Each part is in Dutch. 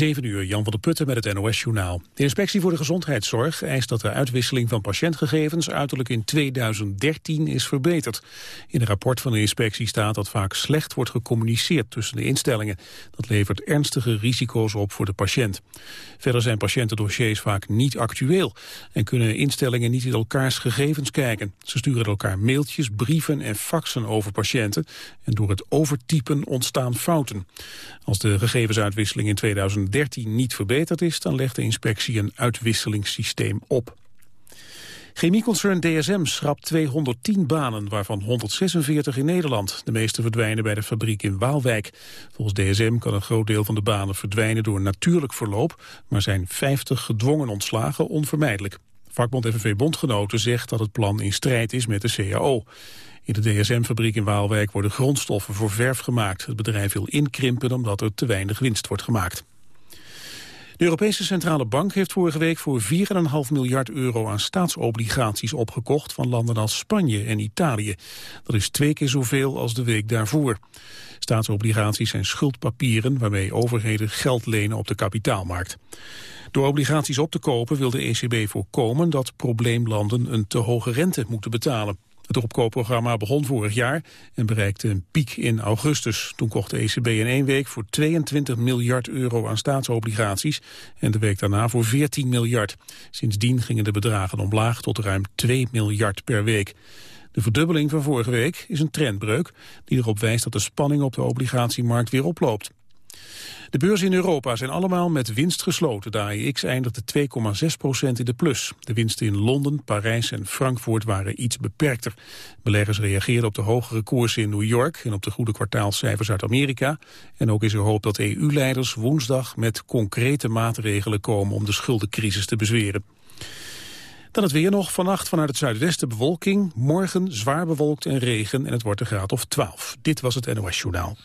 7 uur, Jan van der Putten met het NOS-journaal. De Inspectie voor de Gezondheidszorg eist dat de uitwisseling van patiëntgegevens uiterlijk in 2013 is verbeterd. In een rapport van de inspectie staat dat vaak slecht wordt gecommuniceerd tussen de instellingen. Dat levert ernstige risico's op voor de patiënt. Verder zijn patiëntendossiers vaak niet actueel en kunnen instellingen niet in elkaars gegevens kijken. Ze sturen elkaar mailtjes, brieven en faxen over patiënten en door het overtypen ontstaan fouten. Als de gegevensuitwisseling in 2013 2013 niet verbeterd is, dan legt de inspectie een uitwisselingssysteem op. Chemieconcern DSM schrapt 210 banen, waarvan 146 in Nederland. De meeste verdwijnen bij de fabriek in Waalwijk. Volgens DSM kan een groot deel van de banen verdwijnen door natuurlijk verloop, maar zijn 50 gedwongen ontslagen onvermijdelijk. Vakbond FNV Bondgenoten zegt dat het plan in strijd is met de CAO. In de DSM-fabriek in Waalwijk worden grondstoffen voor verf gemaakt. Het bedrijf wil inkrimpen omdat er te weinig winst wordt gemaakt. De Europese Centrale Bank heeft vorige week voor 4,5 miljard euro aan staatsobligaties opgekocht van landen als Spanje en Italië. Dat is twee keer zoveel als de week daarvoor. Staatsobligaties zijn schuldpapieren waarmee overheden geld lenen op de kapitaalmarkt. Door obligaties op te kopen wil de ECB voorkomen dat probleemlanden een te hoge rente moeten betalen. Het opkoopprogramma begon vorig jaar en bereikte een piek in augustus. Toen kocht de ECB in één week voor 22 miljard euro aan staatsobligaties en de week daarna voor 14 miljard. Sindsdien gingen de bedragen omlaag tot ruim 2 miljard per week. De verdubbeling van vorige week is een trendbreuk die erop wijst dat de spanning op de obligatiemarkt weer oploopt. De beurzen in Europa zijn allemaal met winst gesloten. De AEX eindigde 2,6% in de plus. De winsten in Londen, Parijs en Frankfurt waren iets beperkter. Beleggers reageerden op de hogere koersen in New York... en op de goede kwartaalcijfers uit Amerika. En ook is er hoop dat EU-leiders woensdag met concrete maatregelen komen... om de schuldencrisis te bezweren. Dan het weer nog. Vannacht vanuit het zuidwesten bewolking. Morgen zwaar bewolkt en regen en het wordt een graad of 12. Dit was het NOS Journaal.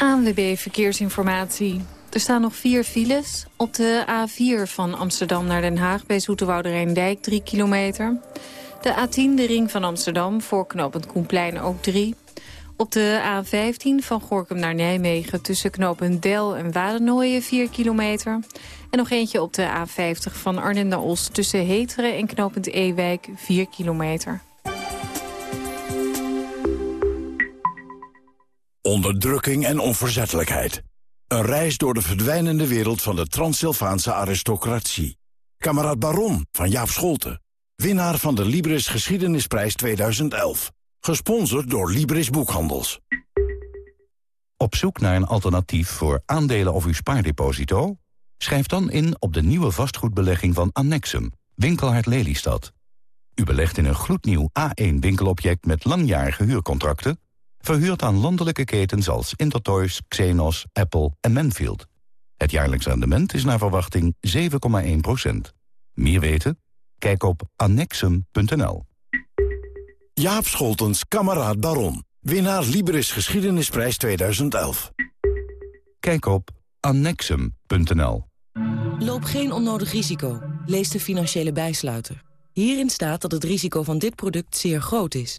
ANWB Verkeersinformatie. Er staan nog vier files. Op de A4 van Amsterdam naar Den Haag bij Zoeterwoude Dijk 3 kilometer. De A10, de ring van Amsterdam, voor knooppunt Koenplein ook 3. Op de A15 van Gorkum naar Nijmegen tussen knooppunt Del en Wadernooien 4 kilometer. En nog eentje op de A50 van Arnhem naar Os tussen Heteren en knooppunt Ewijk 4 kilometer. Onderdrukking en onverzettelijkheid. Een reis door de verdwijnende wereld van de Transsylvaanse aristocratie. Kamerad Baron van Jaap Scholten. Winnaar van de Libris Geschiedenisprijs 2011. Gesponsord door Libris Boekhandels. Op zoek naar een alternatief voor aandelen of uw spaardeposito? Schrijf dan in op de nieuwe vastgoedbelegging van Annexum, Winkelhard Lelystad. U belegt in een gloednieuw A1-winkelobject met langjarige huurcontracten Verhuurd aan landelijke ketens als Intertoys, Xenos, Apple en Manfield. Het jaarlijks rendement is naar verwachting 7,1% Meer weten? Kijk op annexum.nl. Jaap Scholtens, kameraad Baron. Winnaar Libris Geschiedenisprijs 2011. Kijk op annexum.nl. Loop geen onnodig risico. Lees de financiële bijsluiter. Hierin staat dat het risico van dit product zeer groot is.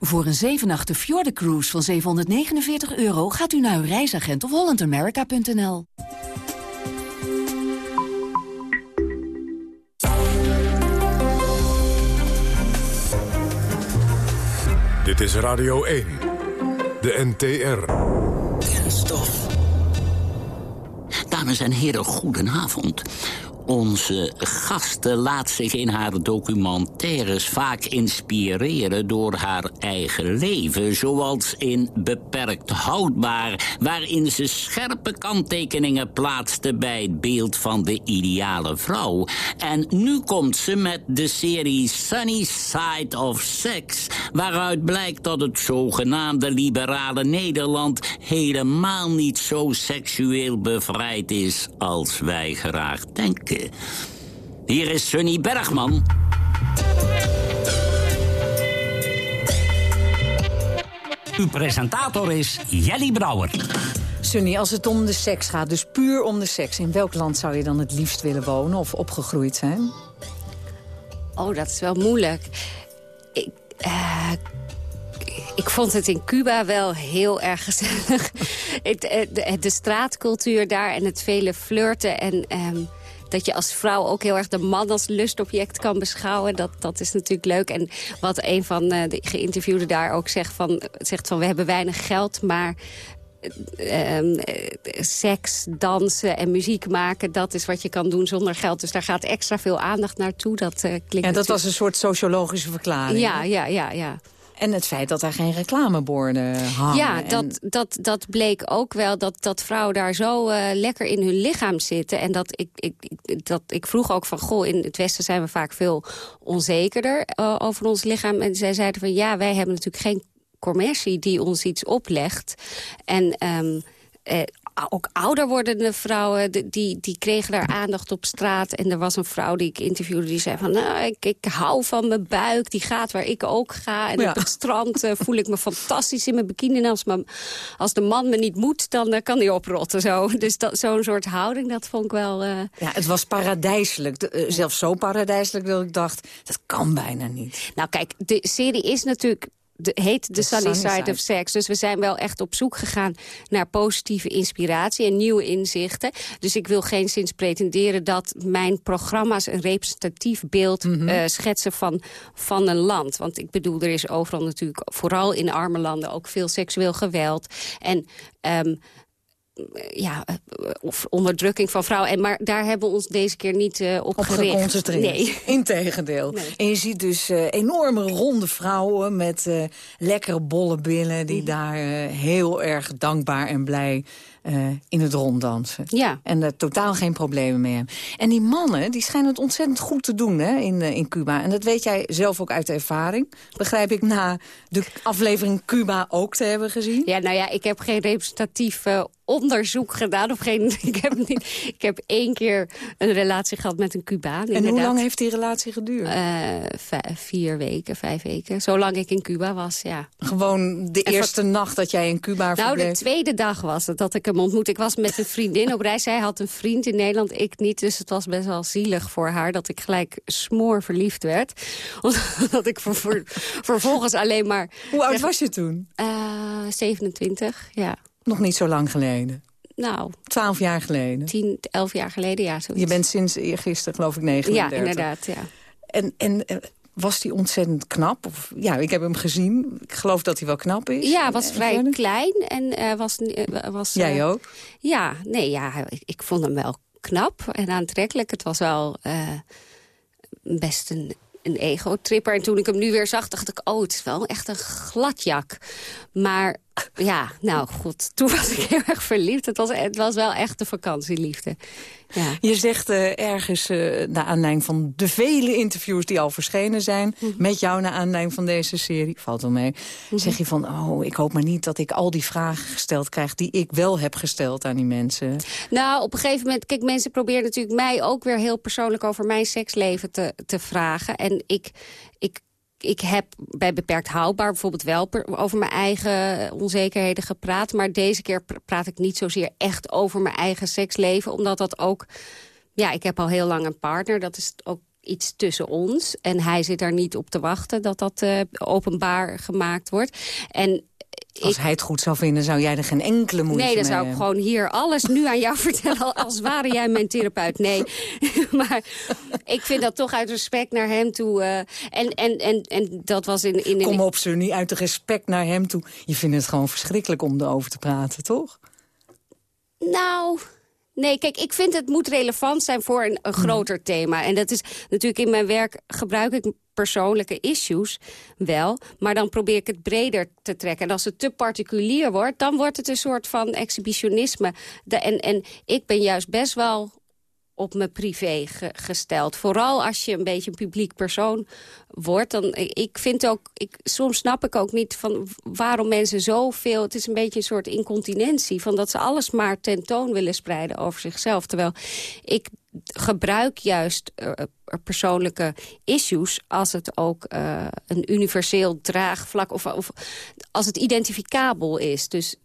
Voor een 7 nachten Fjord Cruise van 749 euro gaat u naar uw reisagent of hollandamerica.nl. Dit is Radio 1, de NTR. Kenstof. Dames en heren, goedenavond. Onze gasten laat zich in haar documentaires vaak inspireren door haar eigen leven. Zoals in Beperkt Houdbaar, waarin ze scherpe kanttekeningen plaatste bij het beeld van de ideale vrouw. En nu komt ze met de serie Sunny Side of Sex, waaruit blijkt dat het zogenaamde liberale Nederland helemaal niet zo seksueel bevrijd is als wij graag denken. Hier is Sunny Bergman. Uw presentator is Jelly Brouwer. Sunny, als het om de seks gaat, dus puur om de seks... in welk land zou je dan het liefst willen wonen of opgegroeid zijn? Oh, dat is wel moeilijk. Ik, eh, ik vond het in Cuba wel heel erg gezellig. Eh, de, de, straatcultuur daar en het vele flirten en... Ehm, dat je als vrouw ook heel erg de man als lustobject kan beschouwen. Dat, dat is natuurlijk leuk. En wat een van eh, de geïnterviewden daar ook zegt van, zegt van... we hebben weinig geld, maar Um, seks, dansen en muziek maken... dat is wat je kan doen zonder geld. Dus daar gaat extra veel aandacht naartoe. Dat, uh, klinkt en dat was een soort sociologische verklaring? Ja, ja, ja, ja. En het feit dat er geen reclameborden hangen. Ja, dat, dat, dat bleek ook wel dat, dat vrouwen daar zo uh, lekker in hun lichaam zitten. En dat ik, ik, dat ik vroeg ook van, goh, in het Westen zijn we vaak veel onzekerder uh, over ons lichaam. En zij zeiden van, ja, wij hebben natuurlijk geen commercie die ons iets oplegt. En... Um, uh, ook ouder wordende vrouwen, die, die kregen daar aandacht op straat. En er was een vrouw die ik interviewde, die zei van... Nou, ik, ik hou van mijn buik, die gaat waar ik ook ga. En op het strand uh, voel ik me fantastisch in mijn bikini. En als, me, als de man me niet moet, dan uh, kan hij oprotten. Zo. Dus zo'n soort houding, dat vond ik wel... Uh... Ja, het was paradijselijk. zelfs zo paradijselijk dat ik dacht, dat kan bijna niet. Nou kijk, de serie is natuurlijk de, heet The, Sunny, Side, of Sex. Dus we zijn wel echt op zoek gegaan naar positieve inspiratie en nieuwe inzichten. Dus ik wil geen sinds pretenderen dat mijn programma's een representatief beeld mm schetsen van, van een land. Want ik bedoel, er is overal natuurlijk, vooral in arme landen, ook veel seksueel geweld. En um, ja, eh, of onderdrukking van vrouwen. En, maar daar hebben we ons deze keer niet uh, op, op gericht. Nee. Integendeel. Nee. En je ziet dus uh, enorme ronde vrouwen met uh, lekkere bolle billen... die mm. daar heel erg dankbaar en blij in het rond dansen. Ja. En er totaal geen problemen mee hebben. En die mannen, die schijnen het ontzettend goed te doen hè, in, in Cuba. En dat weet jij zelf ook uit ervaring. Begrijp ik na de aflevering Cuba ook te hebben gezien? Ja, nou ja, ik heb geen representatief onderzoek gedaan. Of geen, ik, heb niet, ik heb één keer een relatie gehad met een Cubaan. En hoe lang heeft die relatie geduurd? Uh, vier weken, vijf weken. Zolang ik in Cuba was, ja. Gewoon de eerste nacht dat jij in Cuba verbleef? Nou, de tweede dag was het dat ik hem ontmoette. Ik was met een vriendin op reis. Zij had een vriend in Nederland, ik niet. Dus het was best wel zielig voor haar dat ik gelijk smoor verliefd werd. Omdat ik vervolgens alleen maar... Hoe oud was je toen? Uh, eh, 27, ja. Nog niet zo lang geleden. Nou. Twaalf jaar geleden. Tien, elf jaar geleden, ja. Zoiets. Je bent sinds gisteren, geloof ik, 39. Ja, inderdaad, ja. En, en eh, was hij ontzettend knap? Of, ja, ik heb hem gezien. Ik geloof dat hij wel knap is. Ja, was vrij klein. En uh, was, uh, was, Jij ook? Ja, nee, ja, ik, ik, vond hem wel knap en aantrekkelijk. Het was wel best een een ego-tripper. En toen ik hem nu weer zag, dacht ik... oh, het is wel echt een gladjak. Maar ja, nou goed, toen was ik heel erg verliefd. Het was, het was wel echt de vakantieliefde. Ja. Je zegt uh, ergens, uh, naar aanleiding van de vele interviews die al verschenen zijn... Mhm. met jou naar aanleiding van deze serie, valt wel mee... Mhm. zeg je van, oh, ik hoop maar niet dat ik al die vragen gesteld krijg... die ik wel heb gesteld aan die mensen. Nou, op een gegeven moment, kijk, mensen proberen natuurlijk mij ook weer heel persoonlijk... over mijn seksleven te, te vragen. En ik, ik ik heb bij Beperkt Houdbaar bijvoorbeeld wel over mijn eigen onzekerheden gepraat. Maar deze keer praat ik niet zozeer echt over mijn eigen seksleven. Omdat dat ook... Ja, ik heb al heel lang een partner. Dat is ook iets tussen ons. En hij zit daar niet op te wachten dat dat uh, openbaar gemaakt wordt. En als hij het goed zou vinden, zou jij er geen enkele moeite mee Nee, dan zou ik gewoon hier alles nu aan jou vertellen... als ware jij mijn therapeut. Nee, maar ik vind dat toch uit respect naar hem toe... Uh, en, en, en, en dat was in... in Kom op, Sunny, uit respect naar hem toe. Je vindt het gewoon verschrikkelijk om erover te praten, toch? Nou... Nee, kijk, ik vind het moet relevant zijn voor een, een groter thema. En dat is natuurlijk in mijn werk gebruik ik persoonlijke issues wel. Maar dan probeer ik het breder te trekken. En als het te particulier wordt, dan wordt het een soort van exhibitionisme. De, en, en ik ben juist best wel op mijn privé gesteld. Vooral als je een beetje een publiek persoon wordt. Dan, ik vind ook, ik, soms snap ik ook niet van waarom mensen zoveel... Het is een beetje een soort incontinentie. Van dat ze alles maar tentoon willen spreiden over zichzelf. Terwijl ik gebruik juist uh, persoonlijke issues... als het ook uh, een universeel draagvlak... Of, of als het identificabel is. Dus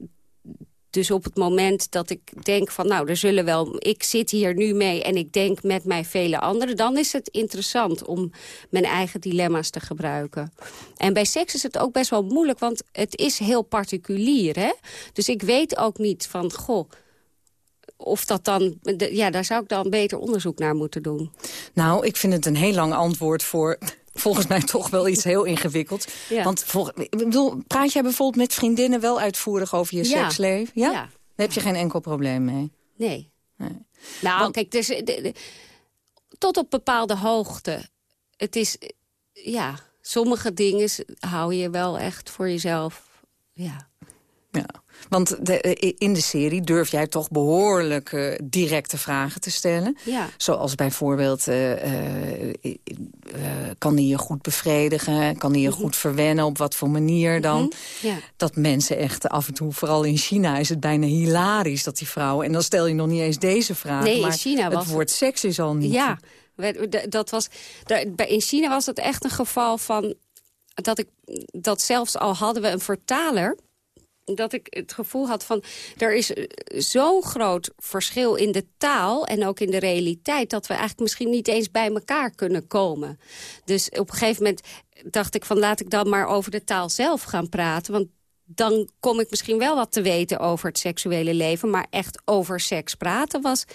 dus op het moment dat ik denk van, nou, er zullen wel... ik zit hier nu mee en ik denk met mij vele anderen... dan is het interessant om mijn eigen dilemma's te gebruiken. En bij seks is het ook best wel moeilijk, want het is heel particulier. Hè? Dus ik weet ook niet van, goh of dat dan, ja, daar zou ik dan beter onderzoek naar moeten doen. Nou, ik vind het een heel lang antwoord voor volgens mij toch wel iets heel ingewikkeld. Want ik bedoel, praat jij bijvoorbeeld met vriendinnen wel uitvoerig over je seksleven? Ja? Daar heb je geen enkel probleem mee? Nee. nee. Nou, kijk, dus, de, tot op bepaalde hoogte. Het is, ja, sommige dingen hou je wel echt voor jezelf. Ja. Ja. Want de, in de serie durf jij toch behoorlijk uh, directe vragen te stellen. Ja. Zoals bijvoorbeeld, uh, uh, kan hij je goed bevredigen? Kan hij je mhm. goed verwennen? Op wat voor manier dan? Mhm. ja. Dat mensen echt af en toe, vooral in China is het bijna hilarisch dat die vrouwen... en dan stel je nog niet eens deze vraag. Nee, maar in China het was woord seks is al niet... Ja, dat was, in China was het echt een geval van... dat ik dat zelfs al hadden we een vertaler dat ik het gevoel had van... er is zo'n groot verschil in de taal en ook in de realiteit... dat we eigenlijk misschien niet eens bij elkaar kunnen komen. Dus op een gegeven moment dacht ik van... laat ik dan maar over de taal zelf gaan praten. Want dan kom ik misschien wel wat te weten over het seksuele leven... maar echt over seks praten was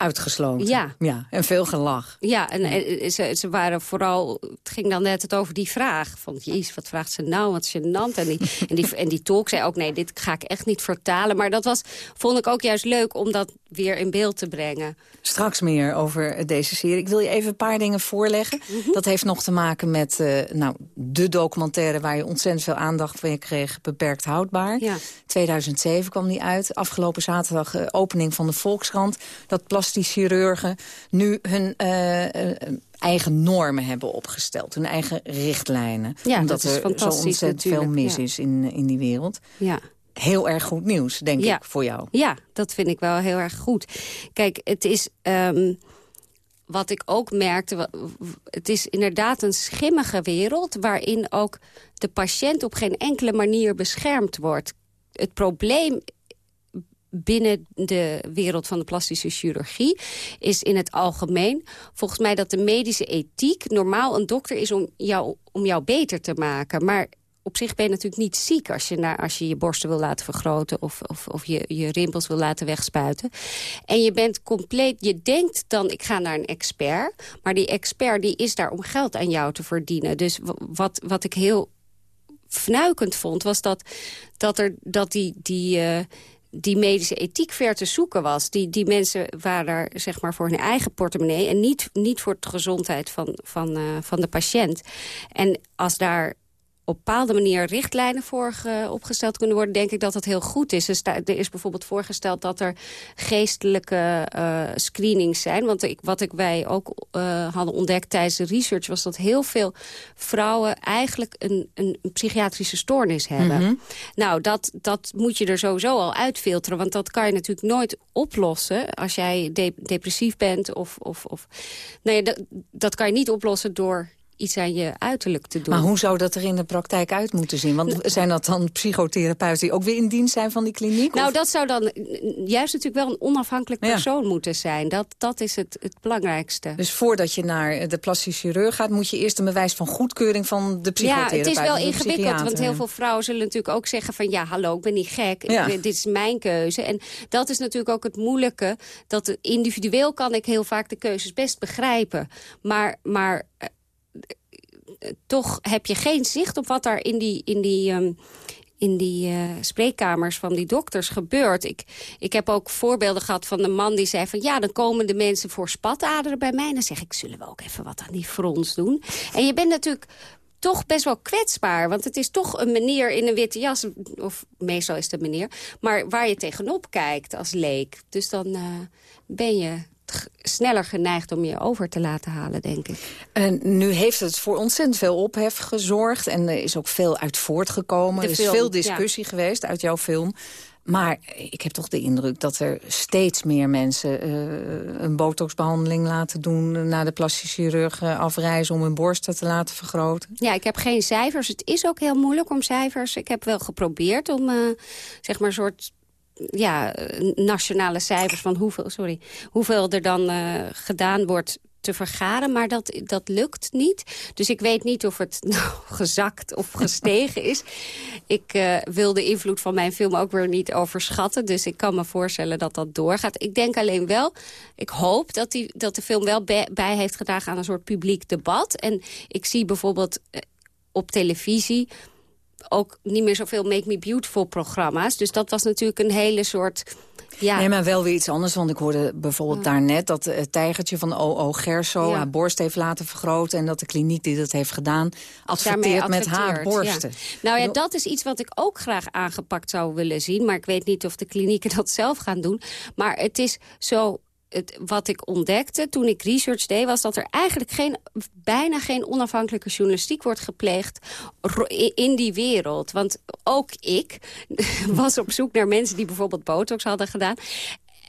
uitgesloten. Ja. ja. En veel gelach. Ja, en, ze, ze, waren vooral... Het ging dan net het over die vraag. Van, jezus, wat vraagt ze nou? Wat gênant. En die, en, die, en die talk zei ook, nee, dit ga ik echt niet vertalen. Maar dat was, vond ik ook juist leuk om dat weer in beeld te brengen. Straks meer over deze serie. Ik wil je even een paar dingen voorleggen. Mhm. Dat heeft nog te maken met uh, nou, de documentaire... waar je ontzettend veel aandacht van je kreeg, Beperkt Houdbaar. Ja. 2007 kwam die uit. Afgelopen zaterdag uh, opening van de Volkskrant. Dat plastisch chirurgen nu hun... Uh, eigen normen hebben opgesteld. Hun eigen richtlijnen. Ja, omdat dat is er zo ontzettend natuurlijk. veel mis is in, in die wereld. Ja heel erg goed nieuws, denk ik, voor jou. Ja, dat vind ik wel heel erg goed. Kijk, het is... Um, wat ik ook merkte, het is inderdaad een schimmige wereld... waarin ook de patiënt op geen enkele manier beschermd wordt. Het probleem binnen de wereld van de plastische chirurgie... is in het algemeen volgens mij dat de medische ethiek... normaal een dokter is om jou, om jou beter te maken. Maar op zich ben je natuurlijk niet ziek als je, naar, als je je borsten wil laten vergroten... of, of, of je, je rimpels wil laten wegspuiten. En je bent compleet... Je denkt dan, ik ga naar een expert. Maar die expert die is daar om geld aan jou te verdienen. Dus wat, wat ik heel fnuikend vond, was dat, dat, er, dat die... die uh, die medische ethiek ver te zoeken was. Die, die mensen waren daar zeg maar, voor hun eigen portemonnee... en niet, niet voor de gezondheid van, van, uh, van de patiënt. En als daar op bepaalde manier richtlijnen voor opgesteld kunnen worden... denk ik dat dat heel goed is. Dus er is bijvoorbeeld voorgesteld dat er geestelijke uh, screenings zijn. Want ik, wat ik, wij ook uh, hadden ontdekt tijdens de research... was dat heel veel vrouwen eigenlijk een, een, een psychiatrische stoornis hebben. Mhm. Nou, dat, dat moet je er sowieso al uitfilteren. Want dat kan je natuurlijk nooit oplossen als jij depressief bent. Of, of, of, nee, dat, dat kan je niet oplossen door iets aan je uiterlijk te doen. Maar hoe zou dat er in de praktijk uit moeten zien? Want zijn dat dan psychotherapeuten die ook weer in dienst zijn van die kliniek? Nou, dat zou dan juist natuurlijk wel een onafhankelijk persoon moeten zijn. Dat, dat is het, het belangrijkste. Dus voordat je naar de plastisch chirurg gaat... moet je eerst een bewijs van goedkeuring van de psychotherapeut. Ja, het is wel ingewikkeld, want heel veel vrouwen zullen natuurlijk ook zeggen van... ja, hallo, ik ben niet gek, ja. dit is mijn keuze. En dat is natuurlijk ook het moeilijke. Dat individueel kan ik heel vaak de keuzes best begrijpen. Maar, maar eh, toch heb je geen zicht op wat daar in die, in die, um, in die uh, spreekkamers van die dokters gebeurt. Ik, ik heb ook voorbeelden gehad van een man die zei van... ja, dan komen de mensen voor spataderen bij mij. En dan zeg ik, zullen we ook even wat aan die frons doen? En je bent natuurlijk toch best wel kwetsbaar. Want het is toch een meneer in een witte jas. Of meestal is het een meneer. Maar waar je tegenop kijkt als leek. Dus dan uh, ben je sneller geneigd om je over te laten halen, denk ik. En nu heeft het voor ontzettend veel ophef gezorgd. En er is ook veel uit voortgekomen. er is veel discussie geweest uit jouw film. Maar ik heb toch de indruk dat er steeds meer mensen uh, een botoxbehandeling laten doen... naar de plastische chirurg afreizen om hun borsten te laten vergroten. Ja, ik heb geen cijfers. Het is ook heel moeilijk om cijfers. Ik heb wel geprobeerd om uh, zeg maar een soort ja, nationale cijfers van hoeveel, sorry, hoeveel er dan uh, gedaan wordt te vergaren, maar dat, dat lukt niet. Dus ik weet niet of het nou gezakt of gestegen is. Ik uh, wil de invloed van mijn film ook weer niet overschatten. Dus ik kan me voorstellen dat dat doorgaat. Ik denk alleen wel, ik hoop dat, die, dat de film wel bij heeft gedragen aan een soort publiek debat. En ik zie bijvoorbeeld op televisie ook niet meer zoveel Make Me Beautiful programma's. Dus dat was natuurlijk een hele soort... Ja. Nee, maar wel weer iets anders. Want ik hoorde bijvoorbeeld daarnet dat het tijgertje van O.O. Gerso... haar borst heeft laten vergroten... en dat de kliniek die dat heeft gedaan adverteert, met haar borsten. Nou ja, dat is iets wat ik ook graag aangepakt zou willen zien. Maar ik weet niet of de klinieken dat zelf gaan doen. Maar het is zo het, wat ik ontdekte toen ik research deed... was dat er eigenlijk geen, bijna geen onafhankelijke journalistiek wordt gepleegd in die wereld. Want ook ik was op zoek naar mensen die bijvoorbeeld botox hadden gedaan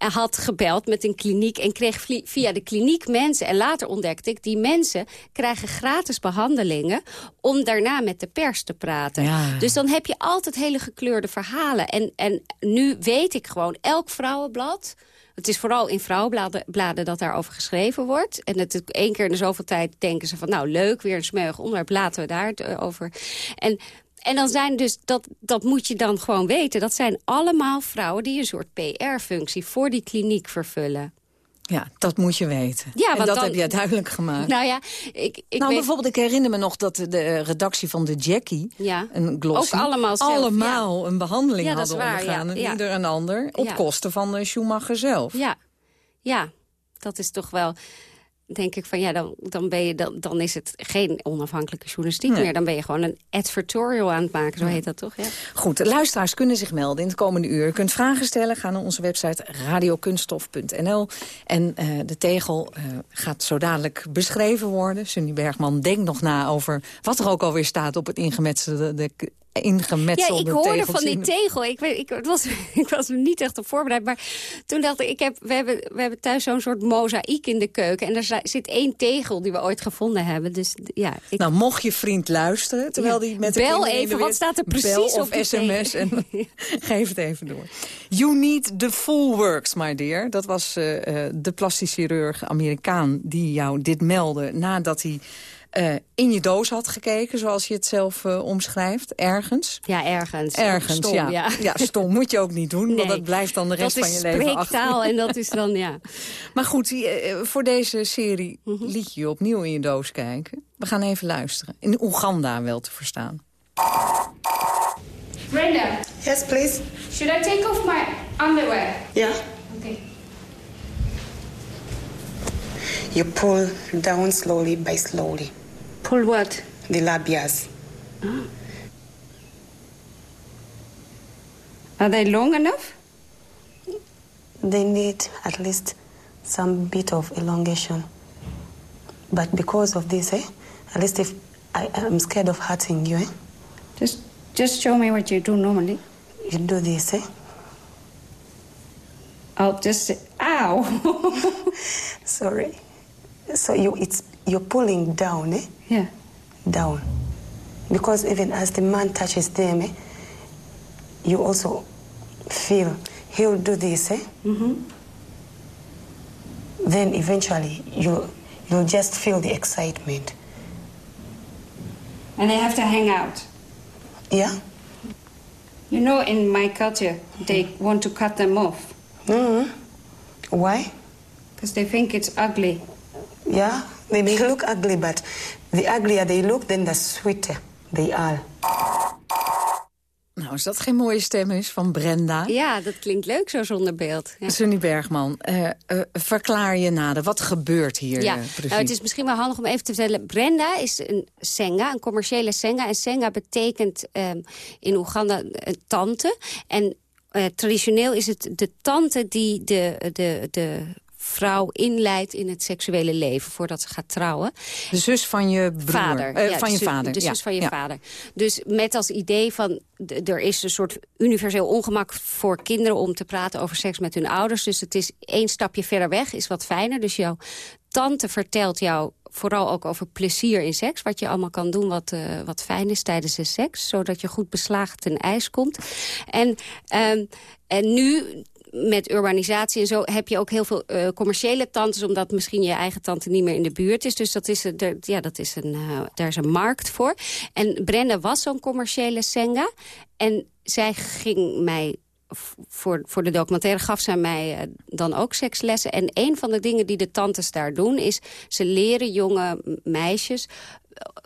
had gebeld met een kliniek en kreeg via de kliniek mensen. En later ontdekte ik, die mensen krijgen gratis behandelingen... om daarna met de pers te praten. Dus dan heb je altijd hele gekleurde verhalen. En, en nu weet ik gewoon, elk vrouwenblad het is vooral in vrouwenbladen dat daarover geschreven wordt. En het één keer in de zoveel tijd denken ze van... nou, leuk, weer een smeug onderwerp, laten we daar eh, over. En en dan zijn dus, dat, dat moet je dan gewoon weten... dat zijn allemaal vrouwen die een soort PR-functie voor die kliniek vervullen. Ja, dat moet je weten. Ja, en dat heb jij duidelijk gemaakt. Nou ja, ik, ik nou, bijvoorbeeld, ik herinner me nog dat de redactie van de Jackie... Ja. een glossy, ook allemaal, zelf, allemaal een behandeling ja, hadden waar, ondergaan. En ieder een ander, op kosten van Schumacher zelf. Ja, ja dat is toch wel denk ik van ja, dan, dan, ben je, dan, dan is het geen onafhankelijke journalistiek meer. Dan ben je gewoon een advertorial aan het maken, zo heet dat toch? Ja. Goed, de luisteraars kunnen zich melden in het komende uur. Je kunt vragen stellen, ga naar onze website radiokunststof.nl. En uh, de tegel uh, gaat zo dadelijk beschreven worden. Sunny Bergman denkt nog na over wat er ook alweer staat op het ingemetselde de ingemetselde Ja, ik hoorde van die tegel. Ik, weet, ik, was, ik was er niet echt op voorbereid. Maar toen dacht ik, ik heb, we, hebben, we hebben thuis zo'n soort mozaïek in de keuken. En er zit één tegel die we ooit gevonden hebben. Dus, ja, ik... Nou, mocht je vriend luisteren, terwijl die met de Bel even, wat staat er precies bel of sms en geef het even door. You need the full works, my dear. Dat was uh, de plastisch chirurg Amerikaan die jou dit meldde nadat hij uh, in je doos had gekeken, zoals je het zelf uh, omschrijft, ergens. Ja, ergens. Ergens, stom, ja. ja. ja. stom moet je ook niet doen, nee. want dat blijft dan de rest van je leven achter. en dat is dan, ja. Maar goed, uh, voor deze serie mm -hmm. liet je opnieuw in je doos kijken. We gaan even luisteren. In Oeganda wel te verstaan. Brenda. Yes, please. Should I take off my underwear? Yeah. Okay. You pull down slowly by slowly. Pull what? The labias. Oh. Are they long enough? They need at least some bit of elongation. But because of this, eh, at least if I, am scared of hurting you, eh? Just, just show me what you do normally. You do this, eh? I'll just say, ow. Sorry. So you, it's you're pulling down, eh? Yeah. Down. Because even as the man touches them, eh, you also feel he'll do this, eh? Mm-hmm. Then eventually you you'll just feel the excitement. And they have to hang out. Yeah. You know, in my culture, they want to cut them off. Mm-hmm. Why? Because they think it's ugly. Yeah, they may look ugly, but the uglier they look, then the sweeter they are. Nou, is dat geen mooie stem is van Brenda? Ja, dat klinkt leuk zo zonder beeld. Ja. Sunny Bergman, uh, uh, verklaar je nader. Wat gebeurt hier ja. precies? Nou, het is misschien wel handig om even te vertellen. Brenda is een senga, een commerciële senga. En senga betekent um, in Oeganda een tante. En uh, traditioneel is het de tante die de, de, de vrouw inleidt in het seksuele leven voordat ze gaat trouwen. De zus van je broer. Vader. Eh, ja, van je de, vader. De ja. zus van je ja. vader. Dus met als idee van, er is een soort universeel ongemak voor kinderen om te praten over seks met hun ouders. Dus het is één stapje verder weg, is wat fijner. Dus jouw tante vertelt jou vooral ook over plezier in seks. Wat je allemaal kan doen wat, eh, wat fijn is tijdens de seks. Zodat je goed beslagen ten ijs komt. En, ehm, en nu met urbanisatie en zo heb je ook heel veel eh, commerciële tantes... omdat misschien je eigen tante niet meer in de buurt is. Dus dat is, ja, dat is een, eh, daar is een markt voor. En Brenda was zo'n commerciële senga. En zij ging mij voor, voor de documentaire gaf zij mij eh, dan ook sekslessen. En een van de dingen die de tantes daar doen... is ze leren jonge meisjes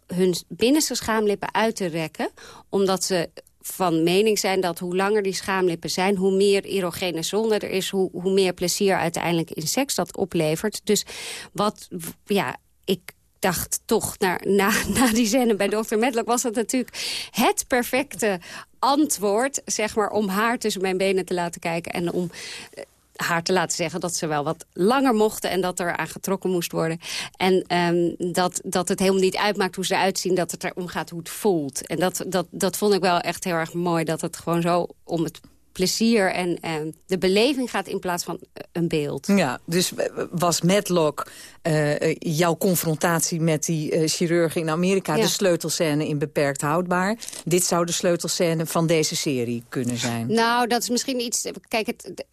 hun binnenste schaamlippen uit te rekken. Omdat ze van mening zijn dat hoe langer die schaamlippen zijn... hoe meer erogene zonde er is, hoe, hoe meer plezier uiteindelijk in seks dat oplevert. Dus wat, ja, ik dacht toch, naar, na, na die scène bij Dr. Medlock... was dat natuurlijk het perfecte antwoord, zeg maar... om haar tussen mijn benen te laten kijken en om eh, haar te laten zeggen dat ze wel wat langer mochten... en dat er aan getrokken moest worden. En ehm, dat, dat het helemaal niet uitmaakt hoe ze eruit zien... dat het erom gaat hoe het voelt. En dat, dat, dat vond ik wel echt heel erg mooi. Dat het gewoon zo om het plezier en ehm, de beleving gaat... in plaats van eh, een beeld. Ja, dus was Medlock eh, eh, jouw confrontatie met die eh, chirurg in Amerika... Ja. de sleutelscène in Beperkt Houdbaar? Dit zou de sleutelscène van deze serie kunnen zijn. Nou, dat is misschien iets... Kijk, het,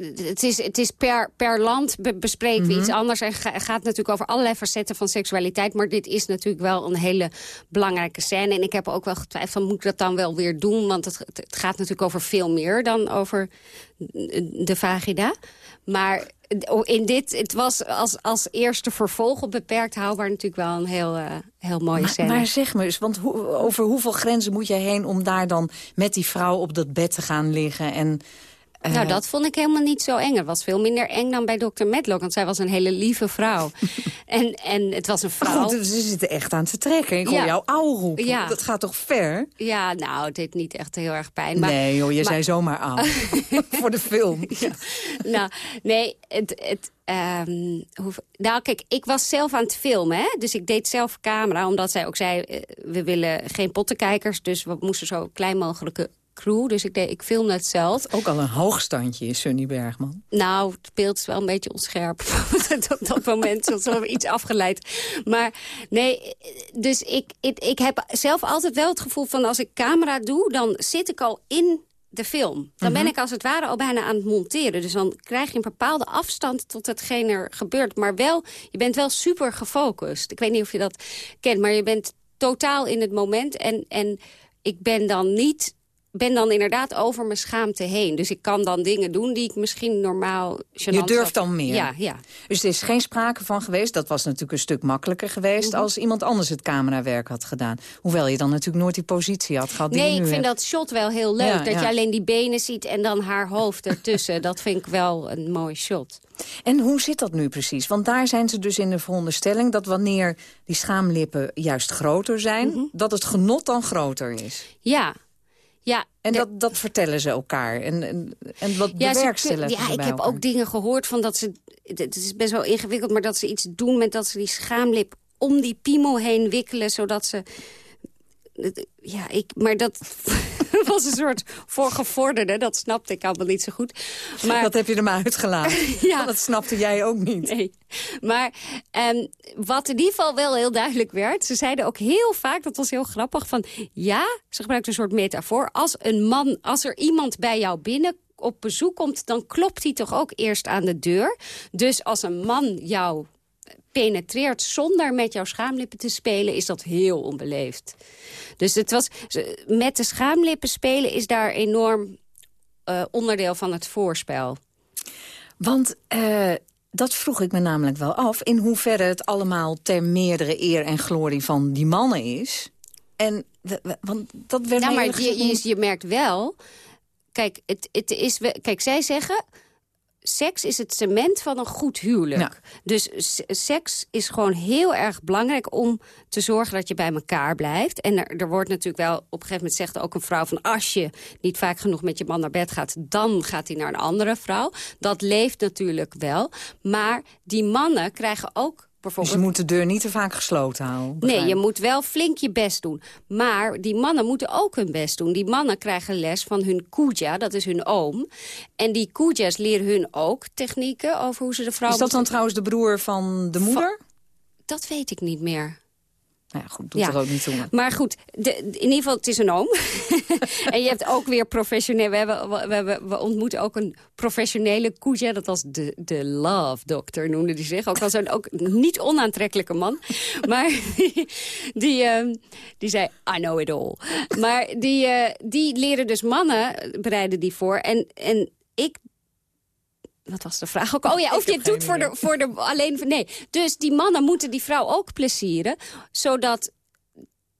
het is, het is per, per land be- bespreken we Mhm. iets anders. En ga- gaat natuurlijk over allerlei facetten van seksualiteit. Maar dit is natuurlijk wel een hele belangrijke scène. En ik heb ook wel getwijfeld, van, moet ik dat dan wel weer doen? Want het, het gaat natuurlijk over veel meer dan over de vagina. Maar in dit, het was als, als eerste vervolg op beperkt houdbaar natuurlijk wel een heel, eh, heel mooie Maar, scène. maar zeg me eens, want hoe- over hoeveel grenzen moet je heen... om daar dan met die vrouw op dat bed te gaan liggen en... eh, Nou, dat vond ik helemaal niet zo eng. Het was veel minder eng dan bij Dr. Medlock. Want zij was een hele lieve vrouw. en, en het was een vrouw... Goed, ze zitten echt aan te trekken. Ik hoor Ja. jou roepen. Ja. Dat gaat toch ver? Ja, nou, het deed niet echt heel erg pijn. Maar, nee joh, je maar- zei zomaar auw. Voor de film. nou, nee, het... het ehm, hoe, nou, kijk, ik was zelf aan het filmen, hè? dus ik deed zelf camera. Omdat zij ook zei, eh, we willen geen pottenkijkers... dus we moesten zo klein mogelijke crew. Dus ik, deed, ik filmde het zelf. Ook al een hoogstandje is Sunny Bergman. Nou, het beeld is wel een beetje onscherp op dat moment. Zo zo iets afgeleid. Maar nee, dus ik, ik, ik heb zelf altijd wel het gevoel van... als ik camera doe, dan zit ik al in de film. Dan ben ik als het ware al bijna aan het monteren. Dus dan krijg je een bepaalde afstand tot hetgeen er gebeurt. Maar wel, je bent wel super gefocust. Ik weet niet of je dat kent, maar je bent totaal in het moment. En, en ik ben dan niet ben dan inderdaad over mijn schaamte heen. Dus ik kan dan dingen doen die ik misschien normaal... Je durft dan meer. Ja, ja. Dus er is geen sprake van geweest. Dat was natuurlijk een stuk makkelijker geweest... Mhm. als iemand anders het camerawerk had gedaan. Hoewel je dan natuurlijk nooit die positie had gehad die Nee, ik vind hebt. dat shot wel heel leuk. Ja, dat ja. je alleen die benen ziet en dan haar hoofd ertussen. dat vind ik wel een mooi shot. En hoe zit dat nu precies? Want daar zijn ze dus in de veronderstelling... dat wanneer die schaamlippen juist groter zijn... Mhm. dat het genot dan groter is. Ja. Ja, En dat, dat vertellen ze elkaar. En, en, en wat Ja, ze bewerkstelligen ze ja ik heb elkaar. ook dingen gehoord van dat ze... Het is best wel ingewikkeld, maar dat ze iets doen met dat ze die schaamlip om die piemel heen wikkelen, zodat ze... Ja, ik, maar dat was een soort voorgevorderde. Dat snapte ik allemaal niet zo goed. Maar, Dat heb je er maar uitgelaten. Ja. Dat snapte jij ook niet. Nee. Maar ehm, wat in ieder geval wel heel duidelijk werd... ze zeiden ook heel vaak, dat was heel grappig, van... ja, ze gebruikten een soort metafoor. Als een man, als er iemand bij jou binnen op bezoek komt... dan klopt hij toch ook eerst aan de deur. Dus als een man jou penetreert zonder met jouw schaamlippen te spelen... is dat heel onbeleefd. Dus het was, met de schaamlippen spelen is daar enorm eh, onderdeel van het voorspel. Want eh, dat vroeg ik me namelijk wel af... in hoeverre het allemaal ter meerdere eer en glorie van die mannen is. En, want dat werd mij maar je, je, je merkt wel... Kijk, het, het is, we- kijk, zij zeggen... seks is het cement van een goed huwelijk. Dus seks is gewoon heel erg belangrijk om te zorgen dat je bij elkaar blijft. En er, er, wordt natuurlijk wel, op een gegeven moment zegt ook een vrouw van... als je niet vaak genoeg met je man naar bed gaat, dan gaat hij naar een andere vrouw. Dat leeft natuurlijk wel. Maar die mannen krijgen ook dus je moet de deur niet te vaak gesloten houden? Nee, je moet wel flink je best doen. Maar die mannen moeten ook hun best doen. Die mannen krijgen les van hun kuja, dat is hun oom. En die kujas leren hun ook technieken over hoe ze de vrouw... Is dat dan trouwens de broer van de moeder? Dat weet ik niet meer. Nou ja, goed, doet ja. er ook niet toe. Maar goed, de, in ieder geval, het is een oom. en je hebt ook weer professioneel... We, hebben, we, hebben, we ontmoeten ook een professionele koetje. Dat was de, de love doctor, noemde hij zich. Ook al zo'n ook niet onaantrekkelijke man. maar die, die, uh, die zei, I know it all. Maar die, uh, die leren dus mannen, bereiden die voor. En, en ik wat was de vraag ook? Oh ja, of je het doet voor de, voor de alleen... Nee, dus die mannen moeten die vrouw ook plezieren... zodat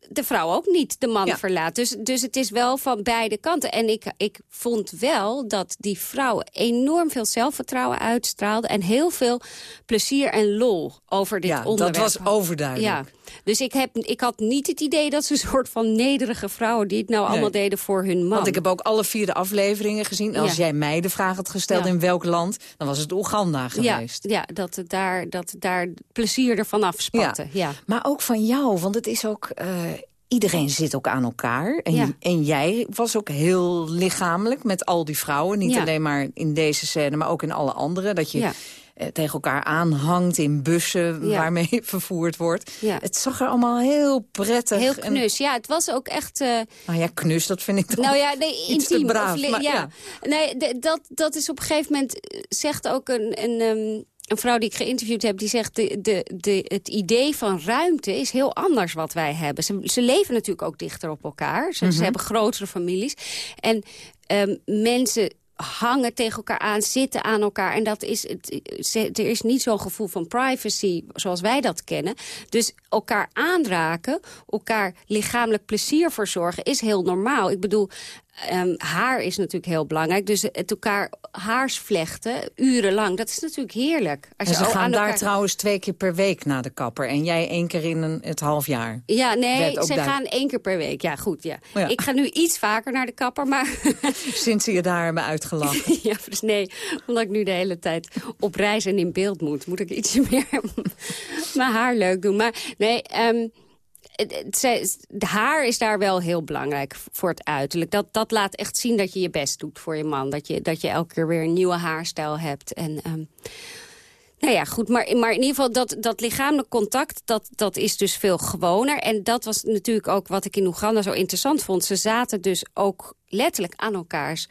de vrouw ook niet de man verlaat. Dus, dus het is wel van beide kanten. En ik, ik vond wel dat die vrouw enorm veel zelfvertrouwen uitstraalde... en heel veel plezier en lol over dit ja, onderwerp. dat was overduidelijk. Ja. Dus ik, heb, ik had niet het idee dat ze een soort van nederige vrouwen... die het nou allemaal deden voor hun man. Want ik heb ook alle vier de afleveringen gezien. Als jij mij de vraag had gesteld in welk land... dan was het Oeganda geweest. Ja, ja dat, het daar, dat daar plezier ervan afspatte. Ja. Maar ook van jou, want het is ook... Uh, iedereen zit ook aan elkaar. En, en jij was ook heel lichamelijk met al die vrouwen. Niet alleen maar in deze scène, maar ook in alle andere. Dat je eh, tegen elkaar aanhangt in bussen waarmee vervoerd wordt. Het zag er allemaal heel prettig. Heel knus, ja. Het was ook echt... Uh... Nou ja, knus, dat vind ik toch nou ja, nee, intiem, braaf. Of, ja. Nee, dat, dat is op een gegeven moment... Eh, zegt ook een... een um, een vrouw die ik geïnterviewd heb, die zegt... De, de, de, het idee van ruimte is heel anders wat wij hebben. Ze, ze leven natuurlijk ook dichter op elkaar. Ze, ze mhm. hebben grotere families. En um, mensen hangen tegen elkaar aan, zitten aan elkaar. En dat is, het, er is niet zo'n gevoel van privacy zoals wij dat kennen. Dus elkaar aanraken, elkaar lichamelijk plezier verzorgen... is heel normaal. Ik bedoel, Um, haar is natuurlijk heel belangrijk. Dus het elkaar haars vlechten, urenlang, dat is natuurlijk heerlijk. Als en ze gaan daar trouwens twee keer per week naar de kapper. En jij één keer in een, het half jaar. Ja, nee, ze gaan één keer per week. Ja, goed. Ja. Oh ja. Ik ga nu iets vaker naar de kapper, maar... Sinds ze je daar hebben uitgelachen. ja, dus nee, omdat ik nu de hele tijd op reis en in beeld moet... moet ik iets meer mijn haar leuk doen. Maar nee... Um, de haar is daar wel heel belangrijk voor het uiterlijk. Dat, dat laat echt zien dat je je best doet voor je man. Dat je, dat je elke keer weer een nieuwe haarstijl hebt. En, um, nou ja, goed. Maar, maar in ieder geval, dat, dat lichamelijk contact, dat, dat is dus veel gewoner. En dat was natuurlijk ook wat ik in Oeganda zo interessant vond. Ze zaten dus ook letterlijk aan elkaars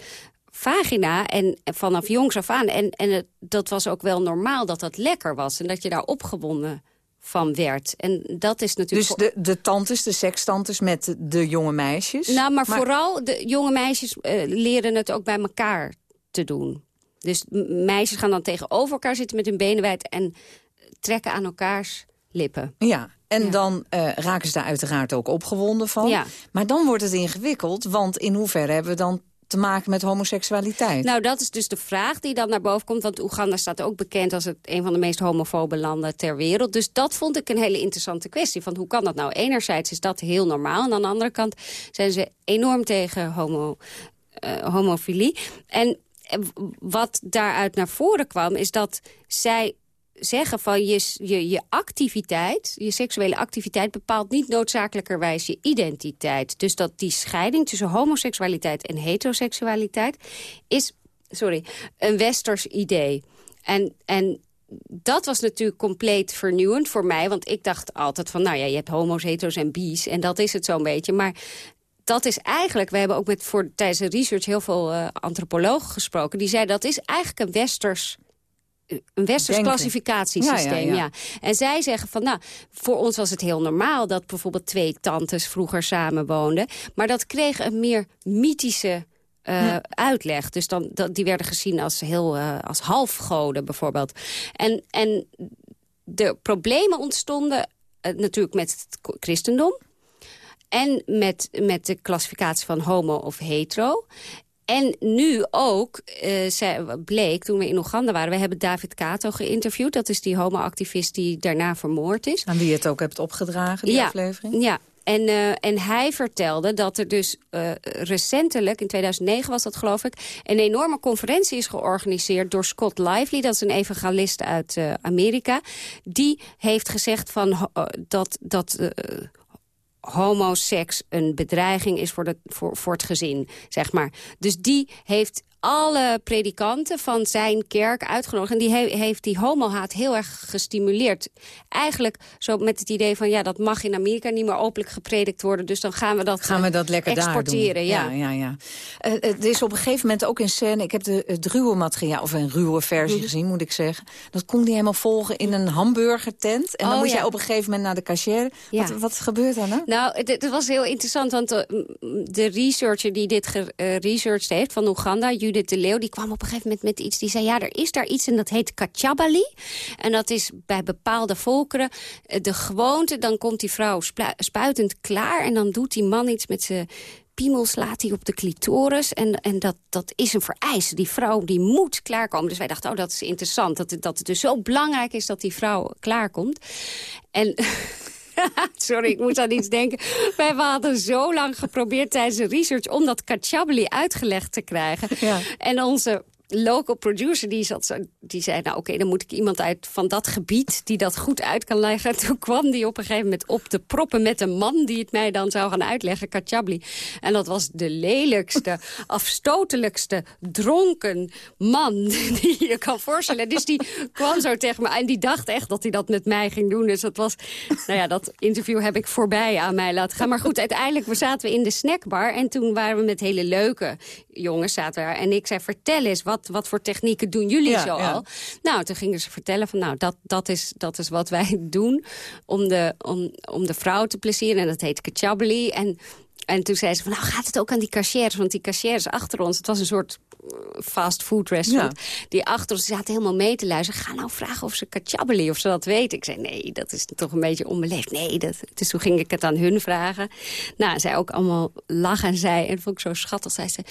vagina en, vanaf jongs af aan. En, en het, dat was ook wel normaal dat dat lekker was. En dat je daar opgewonden van werd. En dat is natuurlijk... Dus de, de tantes, de sekstantes met de, jonge meisjes? Nou, maar, vooral de jonge meisjes uh, leren het ook bij elkaar te doen. Dus meisjes gaan dan tegenover elkaar zitten met hun benen wijd... en trekken aan elkaars lippen. Ja, en dan uh, raken ze daar uiteraard ook opgewonden van. Ja. Maar dan wordt het ingewikkeld, want in hoeverre hebben we dan te maken met homoseksualiteit? Nou, dat is dus de vraag die dan naar boven komt. Want Oeganda staat ook bekend als het een van de meest homofobe landen ter wereld. Dus dat vond ik een hele interessante kwestie. Van hoe kan dat nou? Enerzijds is dat heel normaal. En aan de andere kant zijn ze enorm tegen homo, uh, homofilie. En eh, wat daaruit naar voren kwam, is dat zij zeggen van je, je, je activiteit, je seksuele activiteit... bepaalt niet noodzakelijkerwijs je identiteit. Dus dat die scheiding tussen homoseksualiteit en heteroseksualiteit... is, sorry, een westers idee. En, en dat was natuurlijk compleet vernieuwend voor mij. Want ik dacht altijd van, nou ja, je hebt homo's, hetero's en bi's. En dat is het zo'n beetje. Maar dat is eigenlijk, we hebben ook met voor tijdens de research heel veel uh, antropologen gesproken. Die zeiden dat is eigenlijk een westers een westers klassificatiesysteem, ja, En zij zeggen van, nou, voor ons was het heel normaal... dat bijvoorbeeld twee tantes vroeger samen woonden. Maar dat kreeg een meer mythische uh, uitleg. Dus dan, dat, die werden gezien als, heel, uh, als halfgoden bijvoorbeeld. En, en de problemen ontstonden uh, natuurlijk met het christendom... en met, met de klassificatie van homo of hetero... En nu ook, uh, bleek, toen we in Oeganda waren... we hebben David Kato geïnterviewd. Dat is die homoactivist die daarna vermoord is. Aan wie je het ook hebt opgedragen, die ja, aflevering? Ja, en, uh, en hij vertelde dat er dus uh, recentelijk, in 2009 was dat geloof ik... een enorme conferentie is georganiseerd door Scott Lively. Dat is een evangelist uit uh, Amerika. Die heeft gezegd van, dat... dat homoseks een bedreiging is voor, de, voor, voor het gezin, zeg maar. Dus die heeft alle predikanten van zijn kerk uitgenodigd. En die heeft die homohaat heel erg gestimuleerd. Eigenlijk zo met het idee van... ja, dat mag in Amerika niet meer openlijk gepredikt worden... dus dan gaan we dat, gaan we dat lekker exporteren. Daar. Ja, ja, ja. Uh, het is op een gegeven moment ook in scène... ik heb de, het ruwe materiaal, of een ruwe versie gezien, moet ik zeggen. Dat kon die helemaal volgen in een hamburgertent. En dan oh, moet ja. jij op een gegeven moment naar de cashier. Ja. Wat, wat gebeurt er nou? Nou, het, was heel interessant, want de, de researcher die dit geresearched uh, heeft... van Oeganda, De Leeuw, die kwam op een gegeven moment met iets. Die zei, ja, er is daar iets en dat heet kachabali. En dat is bij bepaalde volkeren eh, de gewoonte. Dan komt die vrouw spuitend klaar en dan doet die man iets met zijn piemel slaat hij op de clitoris. En, en dat, dat is een vereiste. Die vrouw die moet klaarkomen. Dus wij dachten, oh, dat is interessant. Dat, dat het dus zo belangrijk is dat die vrouw klaarkomt. En Sorry, ik moet aan iets denken. Wij hadden zo lang geprobeerd tijdens de research... om dat kachabli uitgelegd te krijgen. Ja. En onze local producer die, zat, die zei, nou oké, dan moet ik iemand uit van dat gebied... die dat goed uit kan leggen. Toen kwam die op een gegeven moment op de proppen met een man... die het mij dan zou gaan uitleggen, Kachabli. En dat was de lelijkste, afstotelijkste, dronken man die je kan voorstellen. Dus die kwam zo tegen me en die dacht echt dat hij dat met mij ging doen. Dus dat was, nou ja, dat interview heb ik voorbij aan mij laten gaan. Maar goed, uiteindelijk we zaten we in de snackbar... en toen waren we met hele leuke jongens zaten daar. En ik zei, vertel eens, wat, wat voor technieken doen jullie zo al? Nou, toen gingen ze vertellen van, nou, dat, dat, is, dat is wat wij doen om de, om, om de vrouw te plezieren. En dat heet kachabli. En en toen zei ze van, nou gaat het ook aan die cashiers? Want die cashiers achter ons, het was een soort fast food restaurant. Die achter ons zaten helemaal mee te luisteren. Ga nou vragen of ze kachabeli, of ze dat weten. Ik zei, nee, dat is toch een beetje onbeleefd. Nee, dat, dus toen ging ik het aan hun vragen. Nou, zij ook allemaal lachen en zei, en dat vond ik zo schattig, zei ze...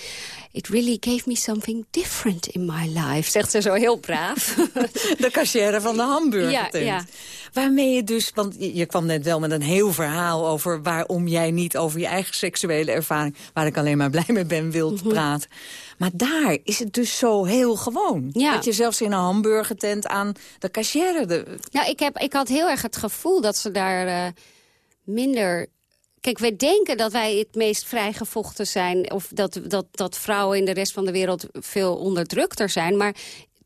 It really gave me something different in my life. Zegt ze zo heel braaf. De cashier van de hamburger. Ja, ja. Waarmee je dus, want je kwam net wel met een heel verhaal over waarom jij niet over je eigen seksuele ervaring, waar ik alleen maar blij mee ben, wilt mm praten. Maar daar is het dus zo heel gewoon. Dat je zelfs in een hamburgertent aan de cashier... De... Nou, ik, heb, ik had heel erg het gevoel dat ze daar uh, minder... Kijk, wij denken dat wij het meest vrijgevochten zijn... of dat, dat, dat vrouwen in de rest van de wereld veel onderdrukter zijn. Maar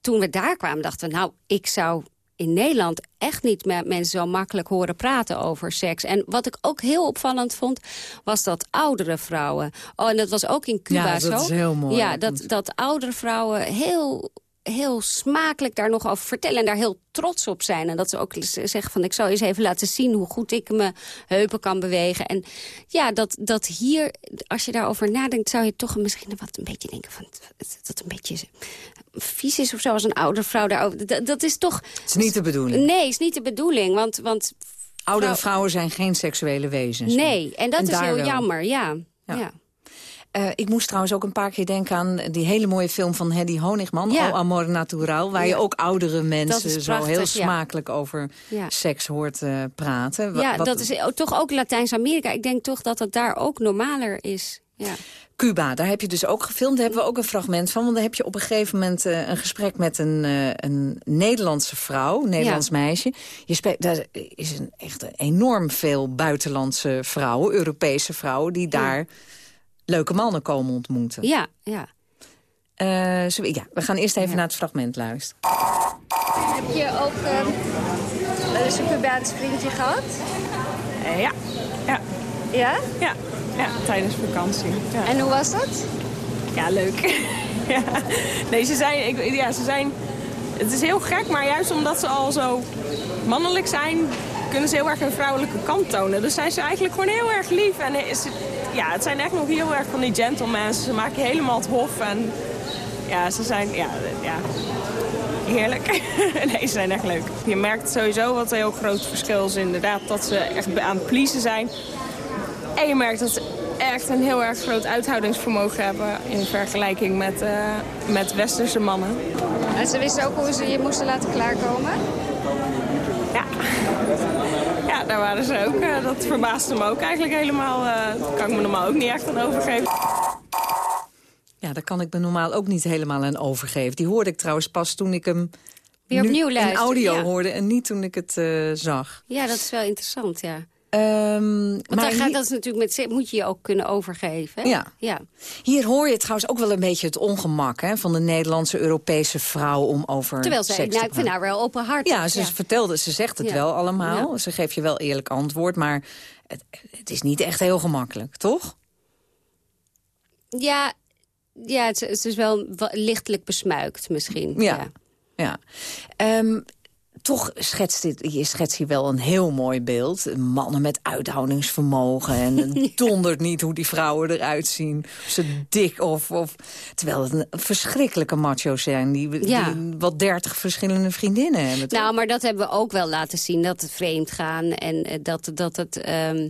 toen we daar kwamen, dachten we... nou, ik zou in Nederland echt niet met mensen zo makkelijk horen praten over seks. En wat ik ook heel opvallend vond, was dat oudere vrouwen... Oh, en dat was ook in Cuba ja, zo. dat is heel mooi. Ja, dat, dat oudere vrouwen heel heel smakelijk daar nog over vertellen... en daar heel trots op zijn. En dat ze ook zeggen van ik zal eens even laten zien... hoe goed ik mijn heupen kan bewegen. En ja, dat, dat hier, als je daarover nadenkt... zou je toch misschien wat een beetje denken van... dat een beetje vies is of zo als een oude vrouw. Daar, dat, dat is toch... Het is niet de bedoeling. Nee, is niet de bedoeling, want... want Oudere vrouwen zijn geen seksuele wezens. Nee, en dat is heel jammer, ja. ja. Uh, ik moest trouwens ook een paar keer denken aan die hele mooie film van Hedy Honigman, ja. O Amor Natural, waar je ook oudere mensen zo heel smakelijk over seks hoort uh, praten. Ja, dat is toch ook Latijns-Amerika. Ik denk toch dat het daar ook normaler is. Ja. Cuba, daar heb je dus ook gefilmd. Daar hebben we ook een fragment van. Want dan heb je op een gegeven moment uh, een gesprek met een, uh, een Nederlandse vrouw, een Nederlands meisje. Je spreekt, daar is een, echt enorm veel buitenlandse vrouwen, Europese vrouwen, die daar leuke mannen komen ontmoeten. Ja, ja. Uh, zo, ja we gaan eerst even naar het fragment luisteren. Heb je ook uh, eens een Cubaans vriendje gehad? Uh, ja. ja. Ja? Ja, ja tijdens vakantie. Ja. En hoe was dat? Ja, leuk. ja. Nee, ze zijn, ik, ja, ze zijn... Het is heel gek, maar juist omdat ze al zo mannelijk zijn... kunnen ze heel erg hun vrouwelijke kant tonen. Dus zijn ze eigenlijk gewoon heel erg lief. En is het, ja, het zijn echt nog heel erg van die gentlemen. Ze maken helemaal het hof. En ja, ze zijn... Ja, ja, heerlijk. nee, ze zijn echt leuk. Je merkt sowieso wat een heel groot verschil is inderdaad. Dat ze echt aan het pleasen zijn. En je merkt dat ze echt een heel erg groot uithoudingsvermogen hebben... in vergelijking met, uh, met westerse mannen. En ze wisten ook hoe ze je moesten laten klaarkomen? Daar waren ze ook. Uh, dat verbaasde me ook eigenlijk helemaal. Uh, dat kan ik me normaal ook niet echt aan overgeven. Ja, daar kan ik me normaal ook niet helemaal aan overgeven. Die hoorde ik trouwens pas toen ik hem Weer opnieuw in audio hoorde... en niet toen ik het uh, zag. Ja, dat is wel interessant, ja. Um, Want maar gaat dat natuurlijk met, moet je je ook kunnen overgeven. Hè? Ja. ja. Hier hoor je trouwens ook wel een beetje het ongemak hè, van de Nederlandse Europese vrouw om over Terwijl ze, seks nou, ik vind haar wel openhartig. Ja, ze vertelde, ze zegt het Ja. wel allemaal. Ja. Ze geeft je wel eerlijk antwoord, maar het, het is niet echt heel gemakkelijk, toch? Ja, ja het, is- het is wel lichtelijk besmuikt misschien. Ja. ja. Ehm, toch schetst dit, je schetst hier wel een heel mooi beeld. Mannen met uithoudingsvermogen. En het dondert niet hoe die vrouwen eruit zien. Ze dik of, of... Terwijl het een verschrikkelijke macho's zijn. Die, Ja. die wat dertig verschillende vriendinnen hebben. toch? Nou, maar dat hebben we ook wel laten zien. Dat het vreemd gaan en eh, dat, dat het... ehm,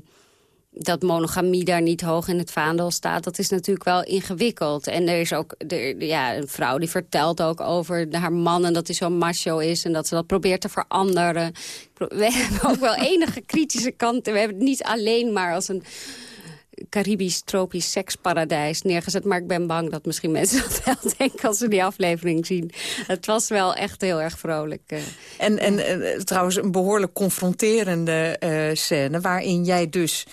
dat monogamie daar niet hoog in het vaandel staat, dat is natuurlijk wel ingewikkeld. En er is ook er, ja, een vrouw die vertelt ook over haar man... en dat hij zo'n macho is en dat ze dat probeert te veranderen. We hebben ook wel enige kritische kanten. We hebben het niet alleen maar als een Caribisch tropisch seksparadijs neergezet. Maar ik ben bang dat misschien mensen dat wel denken als ze die aflevering zien. Het was wel echt heel erg vrolijk. eh. En, en eh, trouwens een behoorlijk confronterende eh, scène... waarin jij dus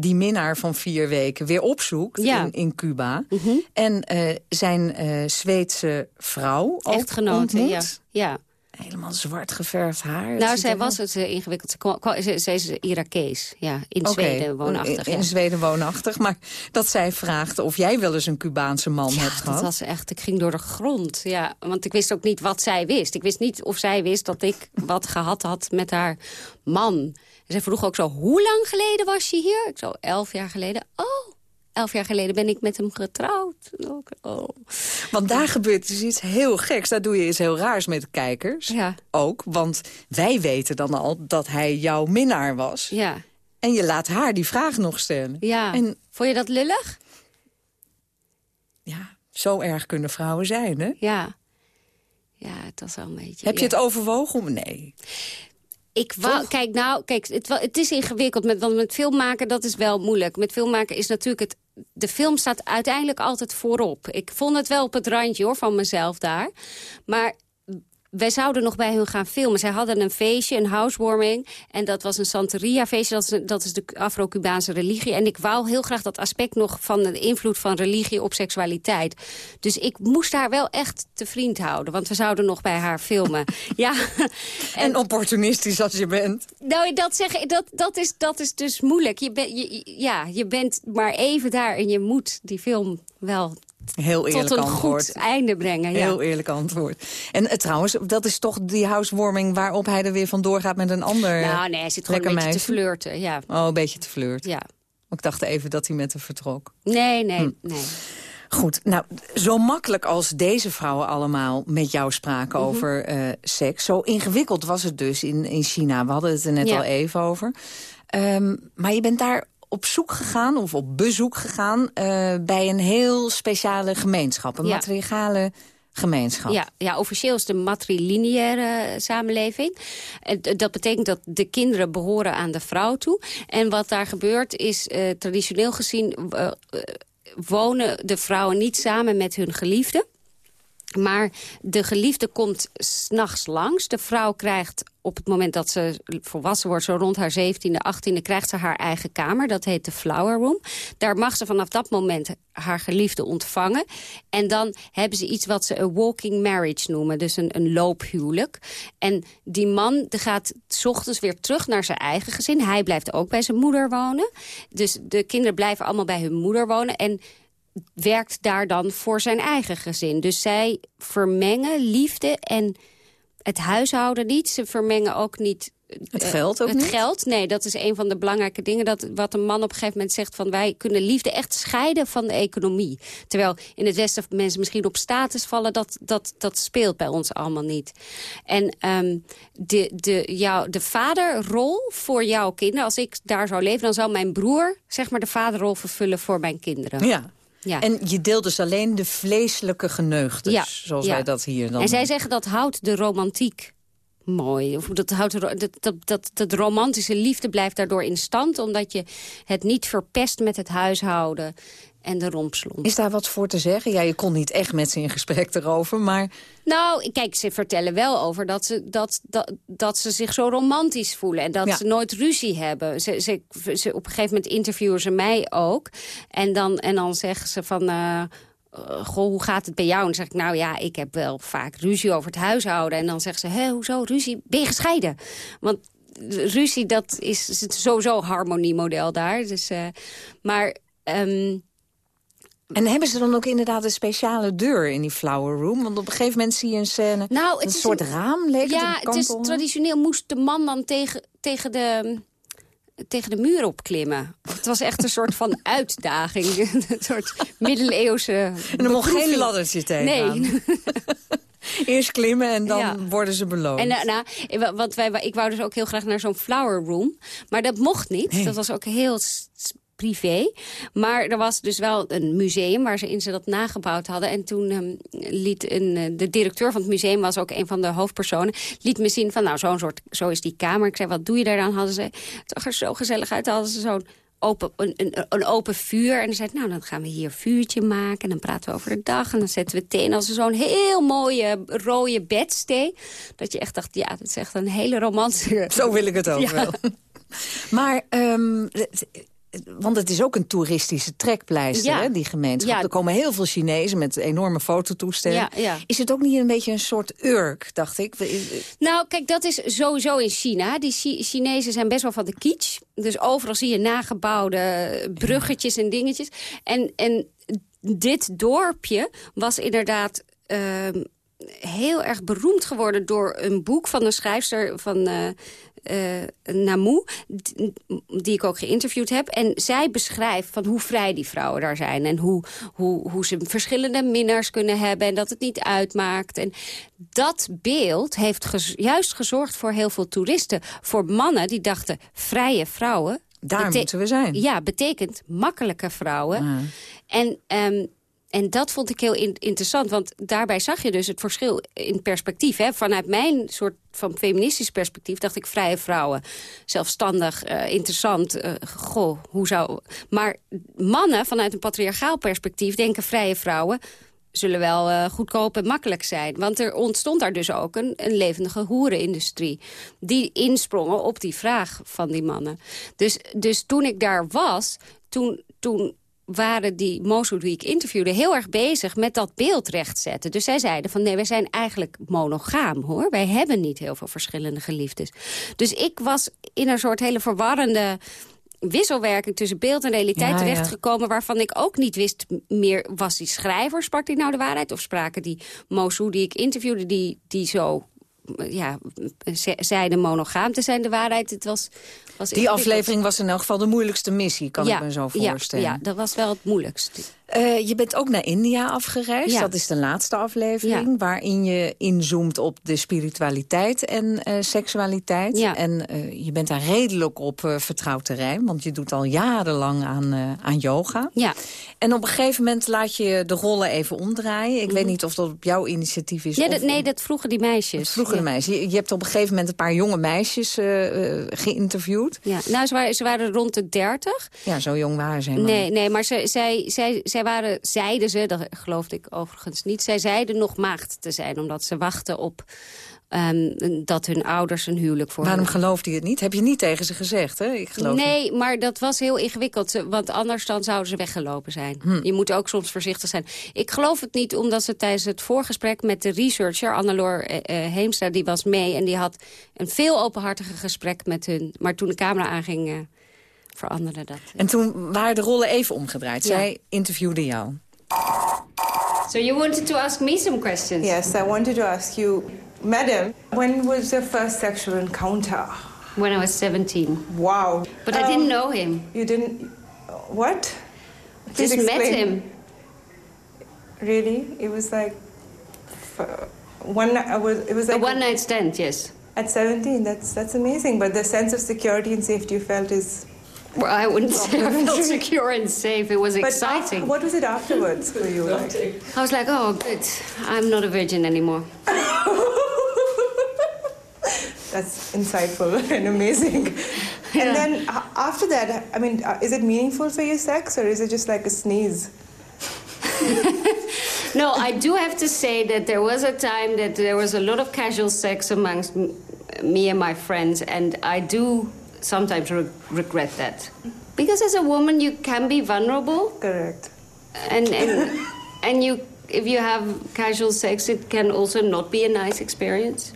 die minnaar van vier weken weer opzoekt Ja. in, in Cuba. En eh, zijn eh, Zweedse vrouw Echtgenote, ja. ontmoet. ja. Helemaal zwart geverfd haar. Nou, zij was het eh, ingewikkeld. Ze, ze, is Irakees, ja, in Zweden woonachtig. In, in ja. Zweden woonachtig. Maar dat zij vraagt of jij wel eens een Cubaanse man hebt Dat gehad. was echt, ik ging door de grond. Ja, want ik wist ook niet wat zij wist. Ik wist niet of zij wist dat ik wat gehad had met haar man. Zij vroeg ook zo, hoe lang geleden was je hier? Ik zo, elf jaar geleden. Oh, elf jaar geleden ben ik met hem getrouwd. Ook, Oh. Want daar gebeurt dus iets heel geks. Daar doe je iets heel raars met de kijkers. Ja. Ook, want wij weten dan al dat hij jouw minnaar was. Ja, En je laat haar die vraag nog stellen. ja. En Vond je dat lullig? ja, zo erg kunnen vrouwen zijn, hè? Ja. Ja, het was wel een beetje... Heb je het overwogen? om- Nee. Ik wou, kijk, nou, kijk, het, het is ingewikkeld. Met, want met filmmaken, dat is wel moeilijk. Met filmmaken is natuurlijk het... De film staat uiteindelijk altijd voorop. Ik vond het wel op het randje, hoor, van mezelf daar. Maar wij zouden nog bij hun gaan filmen. Zij hadden een feestje, een housewarming. En dat was een Santeria-feestje. Dat is, een- dat is de Afro-Cubaanse religie. En ik wou heel graag dat aspect nog van de invloed van religie op seksualiteit. Dus ik moest haar wel echt te vriend houden. Want we zouden nog bij haar filmen. ja. En opportunistisch als je bent. Nou, dat, zeggen, dat, dat, is, dat is dus moeilijk. Je, ben, je, ja, je bent maar even daar en je moet die film wel Heel eerlijk tot een antwoord. goed einde brengen. Ja. Heel eerlijk antwoord. En eh, trouwens, dat is toch die housewarming waarop hij er weer vandoor gaat met een ander nou, nee, hij zit gewoon een beetje te flirten. Ja. Oh, een beetje te flirt. ja. Ik dacht even dat hij met haar vertrok. Nee, nee, Hm. nee. Goed, nou, zo makkelijk als deze vrouwen allemaal met jou spraken Mhm. over eh, seks... zo ingewikkeld was het dus in, in China. We hadden het er net Ja. al even over. Ehm, maar je bent daar op zoek gegaan, of op bezoek gegaan... eh, bij een heel speciale gemeenschap, een Ja. matriarchale gemeenschap. Ja, ja, officieel is een matrilineaire samenleving. En d- dat betekent dat de kinderen behoren aan de vrouw toe. En wat daar gebeurt is eh, traditioneel gezien... eh, eh, wonen de vrouwen niet samen met hun geliefde. Maar de geliefde komt s'nachts langs. De vrouw krijgt op het moment dat ze volwassen wordt... zo rond haar 17e, 18e, krijgt ze haar eigen kamer. Dat heet de flower room. Daar mag ze vanaf dat moment haar geliefde ontvangen. En dan hebben ze iets wat ze een walking marriage noemen. Dus een, een loophuwelijk. En die man gaat s ochtends weer terug naar zijn eigen gezin. Hij blijft ook bij zijn moeder wonen. Dus de kinderen blijven allemaal bij hun moeder wonen. En werkt daar dan voor zijn eigen gezin. Dus zij vermengen liefde en het huishouden niet. Ze vermengen ook niet Het geld ook het niet? geld, nee, dat is een van de belangrijke dingen. Dat, wat een man op een gegeven moment zegt van... wij kunnen liefde echt scheiden van de economie. Terwijl in het Westen mensen misschien op status vallen... dat, dat, dat speelt bij ons allemaal niet. En ehm, de, de, jou, de vaderrol voor jouw kinderen... als ik daar zou leven, dan zou mijn broer... zeg maar de vaderrol vervullen voor mijn kinderen. Ja. Ja. En je deelt dus alleen de vleeselijke geneugtes, zoals ja. wij dat hier dan... En zij zeggen dat houdt de romantiek mooi. Of dat, houdt dat, dat, dat, dat romantische liefde blijft daardoor in stand... omdat je het niet verpest met het huishouden en de rompslomp. Is daar wat voor te zeggen? Ja, je kon niet echt met ze in gesprek erover, maar... Nou, kijk, ze vertellen wel over dat ze, dat, dat, dat ze zich zo romantisch voelen... en dat Ja. ze nooit ruzie hebben. Ze, ze, ze, op een gegeven moment interviewen ze mij ook. En dan, en dan zeggen ze van... eh, eh, goh, hoe gaat het bij jou? En dan zeg ik, nou ja, ik heb wel vaak ruzie over het huishouden. En dan zeggen ze, hé, hoezo ruzie? Ben je gescheiden? Want ruzie, dat is, is sowieso een harmoniemodel daar. Dus, eh, maar... ehm, En hebben ze dan ook inderdaad een speciale deur in die flower room? Want op een gegeven moment zie je een scène, Nou, het een is soort een- raam, leek ja, het, het is traditioneel moest de man dan tegen, tegen, de, tegen de muur opklimmen. Het was echt een soort van uitdaging. een soort middeleeuwse En er mocht geen laddertje tegenaan. Nee. Eerst klimmen en dan Ja. worden ze beloond. En, nou, ik- want wij, ik wou dus ook heel graag naar zo'n flower room. Maar dat mocht niet. Dat was ook heel privé. Maar er was dus wel een museum waar ze in ze dat nagebouwd hadden. En toen ehm, liet een, eh, de directeur van het museum, was ook een van de hoofdpersonen... liet me zien van, nou, zo'n soort, zo is die kamer. Ik zei, wat doe je daar dan? Hadden ze, het zag er zo gezellig uit. Hadden ze zo'n open, een, een, een open vuur. En dan zei nou, dan gaan we hier een vuurtje maken. En dan praten we over de dag. En dan zetten we thee. En als zo'n heel mooie rode bedstee. Dat je echt dacht, ja, dat is echt een hele romantische... Zo wil ik het ook Ja. wel. Maar, ehm, want het is ook een toeristische trekpleister, Ja. hè, die gemeenschap. Ja. Er komen heel veel Chinezen met enorme fototoestellen. Ja. Is het ook niet een beetje een soort Urk, dacht ik? Nou, kijk, dat is sowieso in China. Die Chi- Chinezen zijn best wel van de kitsch. Dus overal zie je nagebouwde bruggetjes en dingetjes. En, en dit dorpje was inderdaad... ehm, heel erg beroemd geworden door een boek van een schrijfster van eh, Namu, die, ik ook geïnterviewd heb. En zij beschrijft van hoe vrij die vrouwen daar zijn. En hoe, hoe, hoe ze verschillende minnaars kunnen hebben en dat het niet uitmaakt. En dat beeld heeft gez- juist gezorgd voor heel veel toeristen. Voor mannen die dachten, vrije vrouwen... Daar moeten we zijn. Ja, betekent makkelijke vrouwen. En, ehm, en dat vond ik heel in- interessant, want daarbij zag je dus het verschil in perspectief. Hè? Vanuit mijn soort van feministisch perspectief dacht ik vrije vrouwen. Zelfstandig, eh, interessant, eh, goh, hoe zou... Maar mannen vanuit een patriarchaal perspectief denken vrije vrouwen zullen wel eh, goedkoop en makkelijk zijn. Want er ontstond daar dus ook een, een levendige hoerenindustrie... die insprongen op die vraag van die mannen. Dus, dus toen ik daar was, toen, toen waren die Mosul die ik interviewde heel erg bezig met dat beeld rechtzetten. Dus zij zeiden van nee, wij zijn eigenlijk monogaam hoor. Wij hebben niet heel veel verschillende geliefdes. Dus ik was in een soort hele verwarrende wisselwerking tussen beeld en realiteit Ja, ja. terechtgekomen... waarvan ik ook niet wist meer, was die schrijver, sprak die nou de waarheid... of spraken die Mosul die ik interviewde, die, die zo ja, ze- zeiden monogaam te zijn de waarheid. Het was, was Die aflevering was in elk geval de moeilijkste missie, kan ja, ik me zo ja, voorstellen. Ja, dat was wel het moeilijkste. Eh, je bent ook naar India afgereisd. Ja. Dat is de laatste aflevering. Waarin je inzoomt op de spiritualiteit en eh, seksualiteit. Ja. En eh, je bent daar redelijk op vertrouwd terrein. Want je doet al jarenlang aan, aan yoga. Ja. En op een gegeven moment laat je de rollen even omdraaien. Ik weet niet of dat op jouw initiatief is. Ja, of dat, nee, dat vroegen die meisjes. vroegen de meisjes. Je, je hebt op een gegeven moment een paar jonge meisjes geïnterviewd. Ja. Nou, ze waren, ze waren rond de dertig. Ja, zo jong waren ze helemaal Nee, nee, maar ze, zij, zij, zij waren, zeiden ze, dat geloofde ik overigens niet... zij zeiden nog maagd te zijn, omdat ze wachten op ehm, dat hun ouders een huwelijk voor Waarom geloofde je het niet? Heb je niet tegen ze gezegd, hè? Ik geloof. Nee, maar dat was heel ingewikkeld. Want anders dan zouden ze weggelopen zijn. Hm. Je moet ook soms voorzichtig zijn. Ik geloof het niet omdat ze tijdens het voorgesprek met de researcher... Annelore eh, eh, Heemstra, die was mee. En die had een veel openhartiger gesprek met hun. Maar toen de camera aanging, eh, veranderde dat. En toen waren de rollen even omgedraaid. Ja. Zij interviewde jou. So you wanted to ask me some questions? Yes, I wanted to ask you, Madam, when was the first sexual encounter? When I was 17. Wow. But I didn't know him. You didn't... What? Just Please met explain. him. Really? It was like... f- One, I was, it was A like... one night stand, yes. At 17, that's, that's amazing. But the sense of security and safety you felt is... Well, I wouldn't say I felt secure and safe. It was But exciting. af- what was it afterwards for you? Like? I was like, oh, good. I'm not a virgin anymore. That's insightful and amazing. And then a- after that, I mean, uh, is it meaningful for you, sex, or is it just like a sneeze? No, I do have to say that there was a time that there was a lot of casual sex amongst m- me and my friends, and I do sometimes re- regret that. Because as a woman, you can be vulnerable. Correct. And and and you, if you have casual sex, it can also not be a nice experience.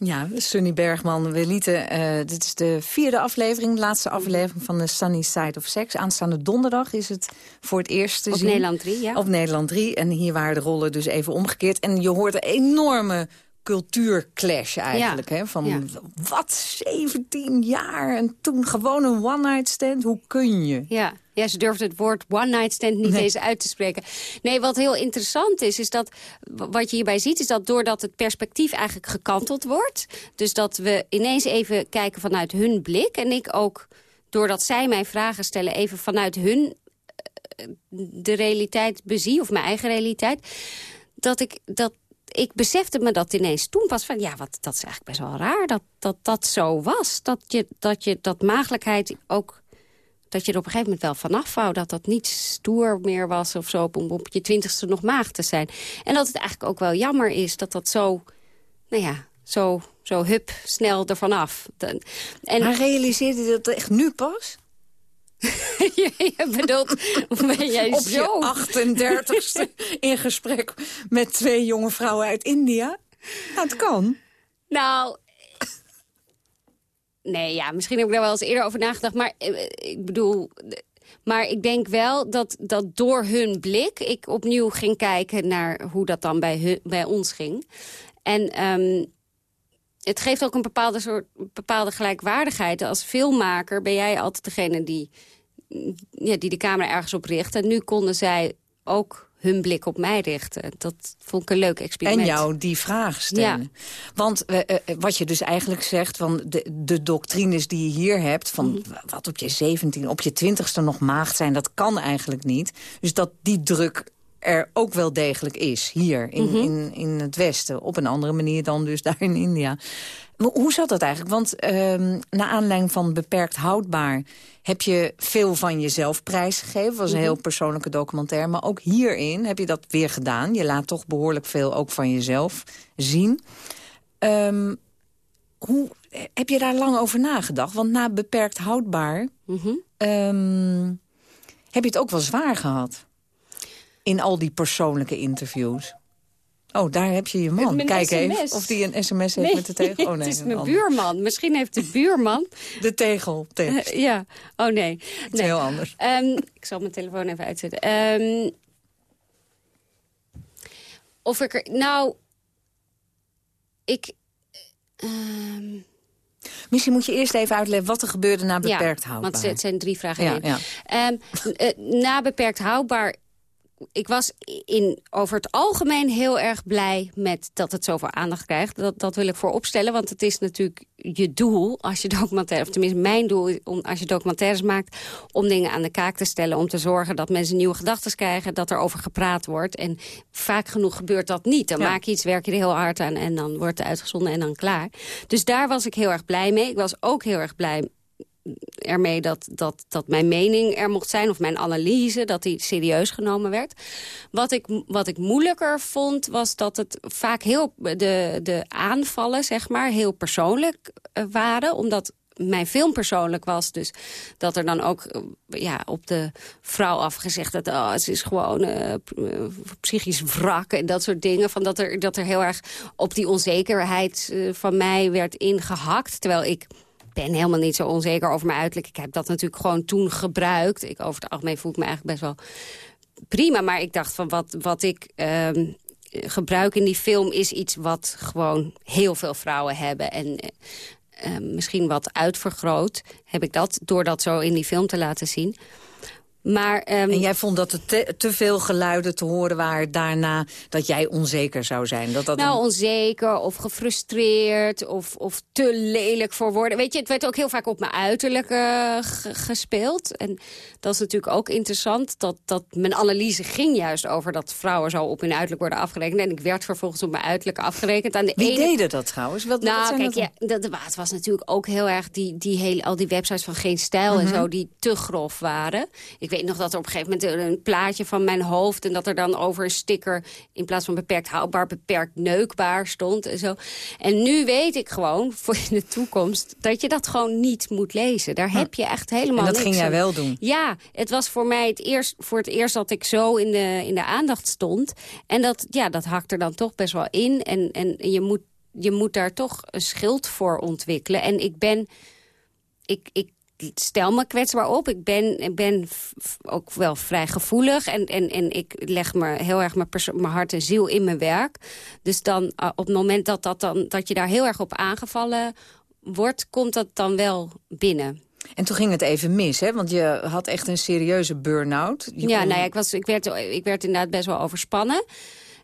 Ja, Sunny Bergman, we lieten, eh, dit is de vierde aflevering, de laatste aflevering van de Sunny Side of Sex. Aanstaande donderdag is het voor het eerst te Op zien. Nederland 3, ja. Op Nederland 3. En hier waren de rollen dus even omgekeerd. En je hoort een enorme cultuurclash eigenlijk. Ja, Hè? Van ja. wat, 17 jaar en toen gewoon een one-night stand? Hoe kun je? Ja. ja, ze durfde het woord one-night stand niet Nee. eens uit te spreken. Nee, wat heel interessant is, is dat wat je hierbij ziet... is dat doordat het perspectief eigenlijk gekanteld wordt... dus dat we ineens even kijken vanuit hun blik... en ik ook, doordat zij mij vragen stellen... even vanuit hun eh, de realiteit bezie, of mijn eigen realiteit... dat ik... Dat, ik besefte me dat ineens toen pas van... ja, wat, dat is eigenlijk best wel raar dat dat, dat zo was. Dat je dat, je, dat maagdelijkheid ook dat je er op een gegeven moment wel vanaf wou. Dat dat niet stoer meer was of zo om op je twintigste nog maagd te zijn. En dat het eigenlijk ook wel jammer is dat dat zo, nou ja, zo, zo hup, snel ervan af. En, Maar realiseerde je dat echt nu pas? je, bedoelt, ben jij Op zo... je 38ste in gesprek met twee jonge vrouwen uit India? Nou, het kan. Nou, nee, ja, misschien heb ik daar wel eens eerder over nagedacht. Maar eh, ik bedoel, maar ik denk wel dat, dat door hun blik... ik opnieuw ging kijken naar hoe dat dan bij, hun, bij ons ging. En ehm, het geeft ook een bepaalde, soort, bepaalde gelijkwaardigheid. Als filmmaker ben jij altijd degene die, ja, die de camera ergens op richt. En nu konden zij ook hun blik op mij richten. Dat vond ik een leuk experiment. En jou die vraag stellen. Ja. Want eh, eh, wat je dus eigenlijk zegt, van de, de doctrines die je hier hebt... van Mhm. wat op je 17, op je 20ste nog maagd zijn, dat kan eigenlijk niet. Dus dat die druk er ook wel degelijk is, hier in, Mhm. in, in het Westen. Op een andere manier dan dus daar in India. Maar hoe zat dat eigenlijk? Want ehm naar aanleiding van Beperkt Houdbaar... heb je veel van jezelf prijsgegeven. Was een Mhm. heel persoonlijke documentaire. Maar ook hierin heb je dat weer gedaan. Je laat toch behoorlijk veel ook van jezelf zien. Ehm, hoe, heb je daar lang over nagedacht? Want na Beperkt Houdbaar... Mhm. ehm, heb je het ook wel zwaar gehad. In al die persoonlijke interviews. Oh, daar heb je je man. Mijn Kijk SMS. even of die een sms heeft met de tegel. Oh, nee, het is mijn ander. buurman. Misschien heeft de buurman... De tegel. tekst. Eh, ja, oh nee. is nee. heel anders. Ehm, ik zal mijn telefoon even uitzetten. Ehm, of ik er... Nou, ik... ehm, Misschien moet je eerst even uitleggen wat er gebeurde na beperkt ja, houdbaar. want het zijn drie vragen Ja, in ja. Eh, na beperkt houdbaar... Ik was in, over het algemeen heel erg blij met dat het zoveel aandacht krijgt. Dat, dat wil ik voor opstellen, want het is natuurlijk je doel... als je documentaire, of tenminste mijn doel om, als je documentaires maakt... om dingen aan de kaak te stellen, om te zorgen dat mensen nieuwe gedachten krijgen... dat er over gepraat wordt. En vaak genoeg gebeurt dat niet. Dan Ja. maak je iets, werk je er heel hard aan en dan wordt het uitgezonden en dan klaar. Dus daar was ik heel erg blij mee. Ik was ook heel erg blij ermee dat, dat, dat mijn mening er mocht zijn... of mijn analyse, dat die serieus genomen werd. Wat ik, wat ik moeilijker vond, was dat het vaak heel... de, de aanvallen, zeg maar, heel persoonlijk eh, waren. Omdat mijn film persoonlijk was. Dus dat er dan ook eh, ja, op de vrouw afgezegd dat oh, ze is gewoon eh, psychisch wrak en dat soort dingen. Van dat, er, dat er heel erg op die onzekerheid van mij werd ingehakt. Terwijl ik ben helemaal niet zo onzeker over mijn uiterlijk. Ik heb dat natuurlijk gewoon toen gebruikt. Ik, over het algemeen voel ik me eigenlijk best wel prima. Maar ik dacht van wat, wat ik ehm, gebruik in die film is iets wat gewoon heel veel vrouwen hebben. En, misschien wat uitvergroot. Heb ik dat, door dat zo in die film te laten zien. Maar, um, en jij vond dat er te, te, veel geluiden te horen waren daarna... dat jij onzeker zou zijn? Dat dat nou, onzeker of gefrustreerd of, of te lelijk voor woorden. Weet je, het werd ook heel vaak op mijn uiterlijk uh, gespeeld. En dat is natuurlijk ook interessant. Dat, dat mijn analyse ging juist over dat vrouwen zo op hun uiterlijk worden afgerekend. En ik werd vervolgens op mijn uiterlijk afgerekend. Aan de Wie ene... deden dat trouwens? Wat, nou, kijk, ja, dat, het was natuurlijk ook heel erg die, die hele, al die websites van Geen Stijl en mhm. zo... die te grof waren. Ik weet weet nog dat er op een gegeven moment een plaatje van mijn hoofd... en dat er dan over een sticker in plaats van beperkt houdbaar... beperkt neukbaar stond en zo. En nu weet ik gewoon voor in de toekomst... dat je dat gewoon niet moet lezen. Daar heb je echt helemaal En dat ging jij wel doen? Ja, het was voor mij het eerst, voor het eerst dat ik zo in de, in de aandacht stond. En dat, ja, dat hakt er dan toch best wel in. En, en je, moet, je moet daar toch een schild voor ontwikkelen. En ik ben... Ik, ik stel me kwetsbaar op. Ik ben, ik ben ook wel vrij gevoelig. En, en, en ik leg me heel erg mijn, mijn hart en ziel in mijn werk. Dus dan uh, op het moment dat, dat, dan, dat je daar heel erg op aangevallen wordt... komt dat dan wel binnen. En toen ging het even mis, hè? Want je had echt een serieuze burn-out. Ja, nou ja, ik, was, ik, werd, ik werd inderdaad best wel overspannen.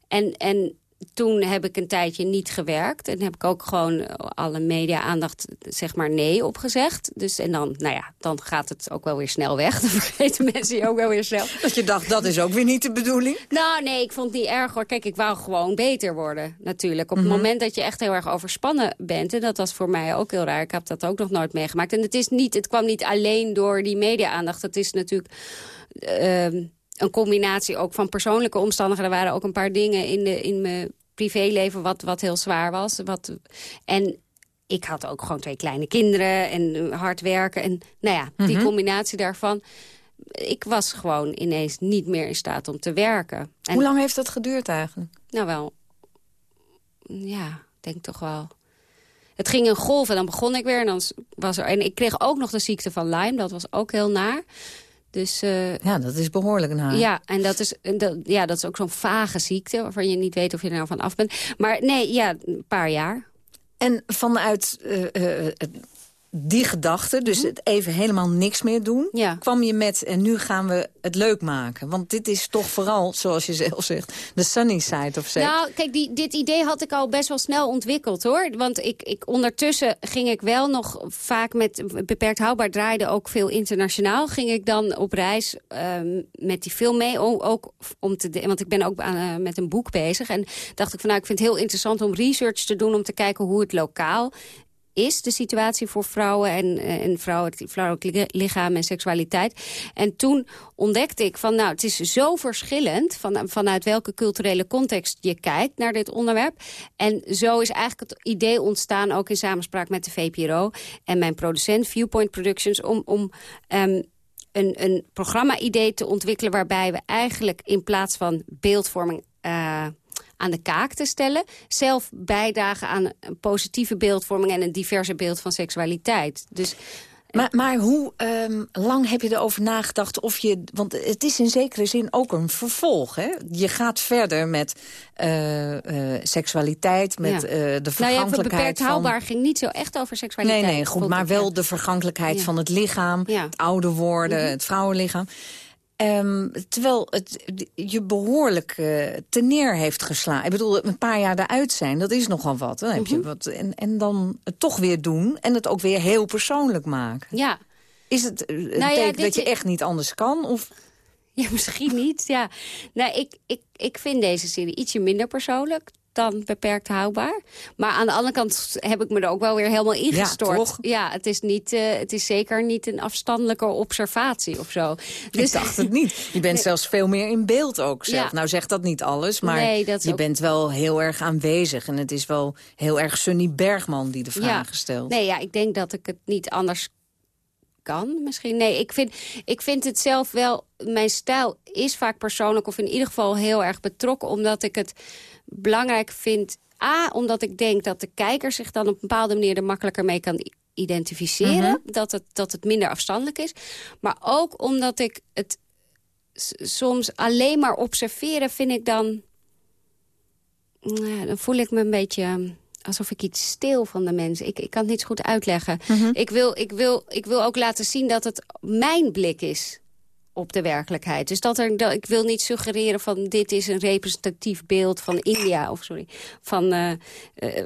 En, en toen heb ik een tijdje niet gewerkt. En heb ik ook gewoon alle media-aandacht zeg maar nee opgezegd. Dus, en dan, nou ja, dan gaat het ook wel weer snel weg. Dan vergeten mensen je ook wel weer snel. Dat je dacht, dat is ook weer niet de bedoeling? Nou, nee, ik vond het niet erg hoor. Kijk, ik wou gewoon beter worden natuurlijk. Op het mhm. moment dat je echt heel erg overspannen bent... en dat was voor mij ook heel raar. Ik heb dat ook nog nooit meegemaakt. En het, is niet, het kwam niet alleen door die media-aandacht. Het is natuurlijk... Uh, een combinatie ook van persoonlijke omstandigheden. Er waren ook een paar dingen in, de, in mijn privéleven wat, wat heel zwaar was. Wat, en ik had ook gewoon twee kleine kinderen en hard werken. En nou ja, die mhm. combinatie daarvan... Ik was gewoon ineens niet meer in staat om te werken. En, Hoe lang heeft dat geduurd eigenlijk? Nou wel, ja, denk toch wel het ging een golf en dan begon ik weer. En, dan was er, en ik kreeg ook nog de ziekte van Lyme. Dat was ook heel naar. Dus, uh, ja, dat is behoorlijk naar. Ja, en dat is, dat, ja, dat is ook zo'n vage ziekte... waarvan je niet weet of je er nou van af bent. Maar nee, ja, een paar jaar. En vanuit uh, die gedachte, dus mhm. het even helemaal niks meer doen... kwam je met, en nu gaan we het leuk maken. Want dit is toch vooral, zoals je zelf zegt, de sunny side of seks. Nou, kijk, die, dit idee had ik al best wel snel ontwikkeld, hoor. Want ik, ik, ondertussen ging ik wel nog vaak met beperkt houdbaar... draaide ook veel internationaal. Ging ik dan op reis ehm, met die film mee, ook om te... Want ik ben ook aan, uh, met een boek bezig. En dacht ik van, nou, ik vind het heel interessant om research te doen... om te kijken hoe het lokaal is, de situatie voor vrouwen en, eh, en vrouwen, vrouwelijk lichaam en seksualiteit. En toen ontdekte ik van, nou, het is zo verschillend van, vanuit welke culturele context je kijkt naar dit onderwerp. En zo is eigenlijk het idee ontstaan, ook in samenspraak met de VPRO en mijn producent Viewpoint Productions, om, om um, een, een programma-idee te ontwikkelen waarbij we eigenlijk in plaats van beeldvorming... Uh, aan de kaak te stellen. Zelf bijdragen aan een positieve beeldvorming... en een diverse beeld van seksualiteit. Dus... Maar, maar hoe um, lang heb je erover nagedacht of je... Want het is in zekere zin ook een vervolg, hè? Je gaat verder met uh, uh, seksualiteit, met ja. uh, de vergankelijkheid nou ja, beperkt van... houdbaar ging niet zo echt over seksualiteit. Nee, nee, goed, maar wel de vergankelijkheid ja. van het lichaam. Het ouder worden, mm -hmm. het vrouwenlichaam. Um, terwijl het je behoorlijk uh, teneer heeft geslagen. Ik bedoel, een paar jaar eruit zijn, dat is nogal wat. Dan heb je mhm. wat en, en dan het toch weer doen en het ook weer heel persoonlijk maken. Ja. Is het uh, nou ja, dat je echt niet anders kan? Of... Ja, misschien niet, ja. Nou, ik, ik, ik vind deze serie ietsje minder persoonlijk dan beperkt houdbaar. Maar aan de andere kant heb ik me er ook wel weer helemaal ingestort. Ja, ja het, is niet, uh, het is zeker niet een afstandelijke observatie of zo. Dus... Ik dacht het niet. Je bent zelfs veel meer in beeld ook zelf. Ja. Nou zegt dat niet alles, maar nee, je ook... bent wel heel erg aanwezig. En het is wel heel erg Sunny Bergman die de vraag ja. stelt. Nee, ja, ik denk dat ik het niet anders kan misschien. Nee, ik vind, ik vind het zelf wel... Mijn stijl is vaak persoonlijk of in ieder geval heel erg betrokken... omdat ik het belangrijk vind... A, omdat ik denk dat de kijker zich dan op een bepaalde manier... er makkelijker mee kan identificeren. Mhm. dat, het, dat het minder afstandelijk is. Maar ook omdat ik het soms alleen maar observeren vind ik dan... Nou, dan voel ik me een beetje alsof ik iets stil van de mensen. Ik, ik kan het niet zo goed uitleggen. Mhm. ik, wil, ik, wil, ik wil ook laten zien dat het mijn blik is op de werkelijkheid. Dus dat er, dat, ik wil niet suggereren van dit is een representatief beeld van India. Of sorry, van, uh,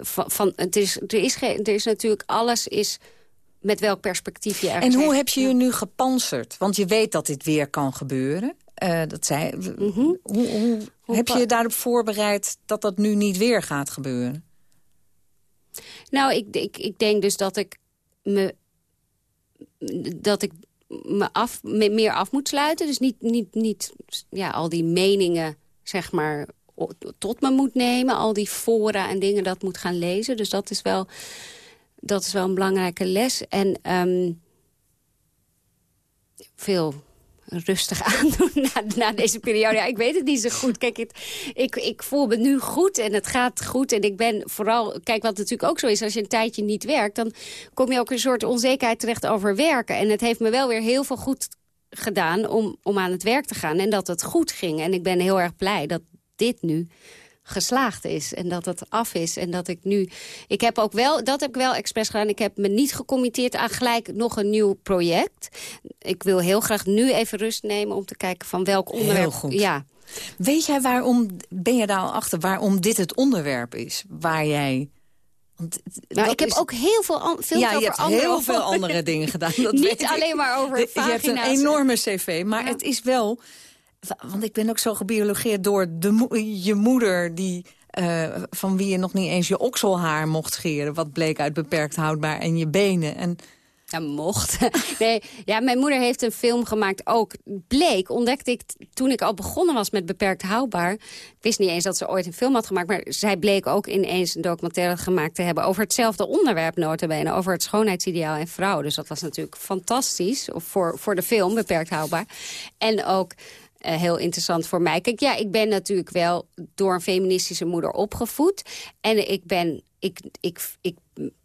van, van, het is, er, is geen, er is natuurlijk alles is met welk perspectief je ergens... En hoe heb je je nu gepanzerd? Want je weet dat dit weer kan gebeuren. Uh, dat zij, mhm. hoe, hoe, hoe heb je je daarop voorbereid dat dat nu niet weer gaat gebeuren? Nou, ik, ik, ik denk dus dat ik me dat ik me af, meer af moet sluiten. Dus niet, niet, niet ja, al die meningen, zeg maar, tot me moet nemen. Al die fora en dingen dat moet gaan lezen. Dus dat is wel, dat is wel een belangrijke les. En um, veel rustig aandoen na, na deze periode. Ja, ik weet het niet zo goed. Kijk, ik, ik voel me nu goed en het gaat goed. En ik ben vooral... Kijk, wat natuurlijk ook zo is, als je een tijdje niet werkt... dan kom je ook een soort onzekerheid terecht over werken. En het heeft me wel weer heel veel goed gedaan om, om aan het werk te gaan. En dat het goed ging. En ik ben heel erg blij dat dit nu geslaagd is. En dat het af is. En dat ik nu... Ik heb ook wel, dat heb ik wel expres gedaan. Ik heb me niet gecommitteerd aan gelijk nog een nieuw project. Ik wil heel graag nu even rust nemen om te kijken van welk onderwerp... Heel goed. Ja. Weet jij waarom, ben je daar al achter, waarom dit het onderwerp is waar jij... Want nou, ik heb ook heel veel veel ja, je hebt heel veel andere dingen gedaan. Dat Niet alleen maar over Je hebt een enorme cv, maar het is wel want ik ben ook zo gebiologeerd door de, je moeder... die uh, van wie je nog niet eens je okselhaar mocht scheren... wat bleek uit beperkt houdbaar en je benen. En ja, mocht. Nee, ja, mijn moeder heeft een film gemaakt ook. Bleek, ontdekte ik toen ik al begonnen was met beperkt houdbaar. Ik wist niet eens dat ze ooit een film had gemaakt. Maar zij bleek ook ineens een documentaire gemaakt te hebben... over hetzelfde onderwerp notabene. Over het schoonheidsideaal en vrouw. Dus dat was natuurlijk fantastisch voor, voor de film, beperkt houdbaar. En ook uh, heel interessant voor mij. Kijk, ja, ik ben natuurlijk wel door een feministische moeder opgevoed. En ik ben, ik, ik, ik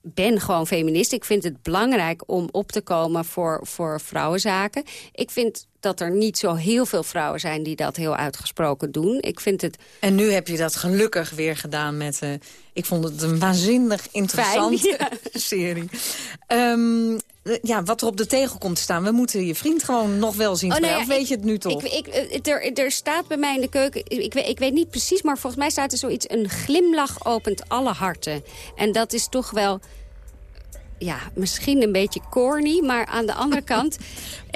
ben gewoon feminist. Ik vind het belangrijk om op te komen voor, voor vrouwenzaken. Ik vind dat er niet zo heel veel vrouwen zijn die dat heel uitgesproken doen. Ik vind het... En nu heb je dat gelukkig weer gedaan met... Uh, ik vond het een waanzinnig interessante serie. Um, ja, wat er op de tegel komt te staan. We moeten je vriend gewoon nog wel zien. Oh, nou of weet je het nu toch? Ik, ik, eh, er, er staat bij mij in de keuken... Ik, ik weet niet precies, maar volgens mij staat er zoiets... een glimlach opent alle harten. En dat is toch wel ja, misschien een beetje corny, maar aan de andere kant...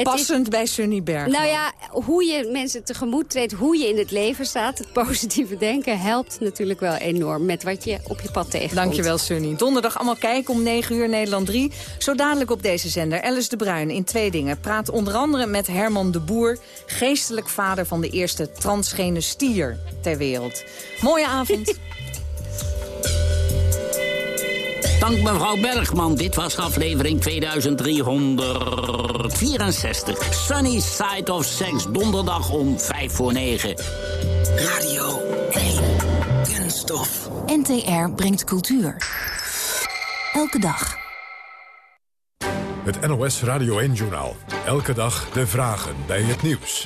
Passend bij Sunny Berg. Nou ja, hoe je mensen tegemoet treedt, hoe je in het leven staat... het positieve denken helpt natuurlijk wel enorm met wat je op je pad tegenkomt. Dankjewel, Sunny. Donderdag allemaal kijken om 9 uur Nederland 3. Zo dadelijk op deze zender. Alice de Bruin in Twee Dingen praat onder andere met Herman de Boer... geestelijk vader van de eerste transgene stier ter wereld. Mooie avond. Dank mevrouw Bergman. Dit was aflevering 2364. Sunny Side of Sex. Donderdag om 5 voor 9. Radio 1. Kunststof. NTR brengt cultuur. Elke dag. Het NOS Radio 1-journaal. Elke dag de vragen bij het nieuws.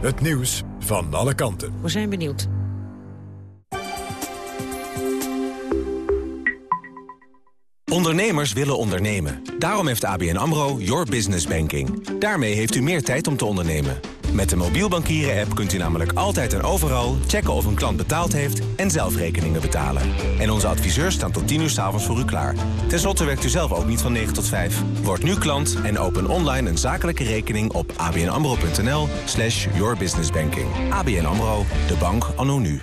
Het nieuws van alle kanten. We zijn benieuwd. Ondernemers willen ondernemen. Daarom heeft ABN AMRO Your Business Banking. Daarmee heeft u meer tijd om te ondernemen. Met de mobiel bankieren app kunt u namelijk altijd en overal checken of een klant betaald heeft en zelf rekeningen betalen. En onze adviseurs staan tot 10 uur s avonds voor u klaar. Ten slotte werkt u zelf ook niet van 9 tot 5. Word nu klant en open online een zakelijke rekening op abnamro.nl slash yourbusinessbanking. ABN AMRO, de bank anno nu.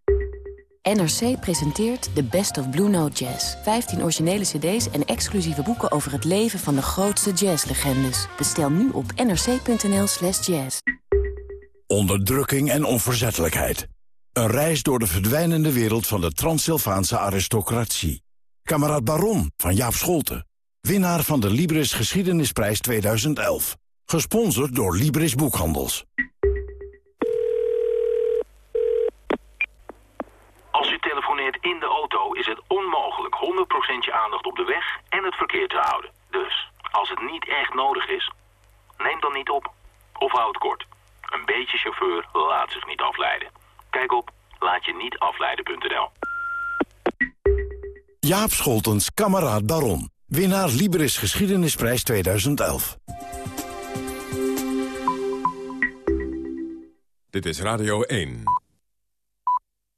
NRC presenteert The Best of Blue Note Jazz. 15 originele cd's en exclusieve boeken over het leven van de grootste jazzlegendes. Bestel nu op nrc.nl slash jazz. Onderdrukking en onverzettelijkheid. Een reis door de verdwijnende wereld van de Transsylvaanse aristocratie. Kameraad Baron van Jaap Scholten. Winnaar van de Libris Geschiedenisprijs 2011. Gesponsord door Libris Boekhandels. Als u telefoneert in de auto is het onmogelijk 100% je aandacht op de weg en het verkeer te houden. Dus, als het niet echt nodig is, neem dan niet op. Of houd kort. Een beetje chauffeur laat zich niet afleiden. Kijk op laatje-niet-afleiden.nl. Jaap Scholtens, kameraad Baron. Winnaar Libris Geschiedenisprijs 2011. Dit is Radio 1.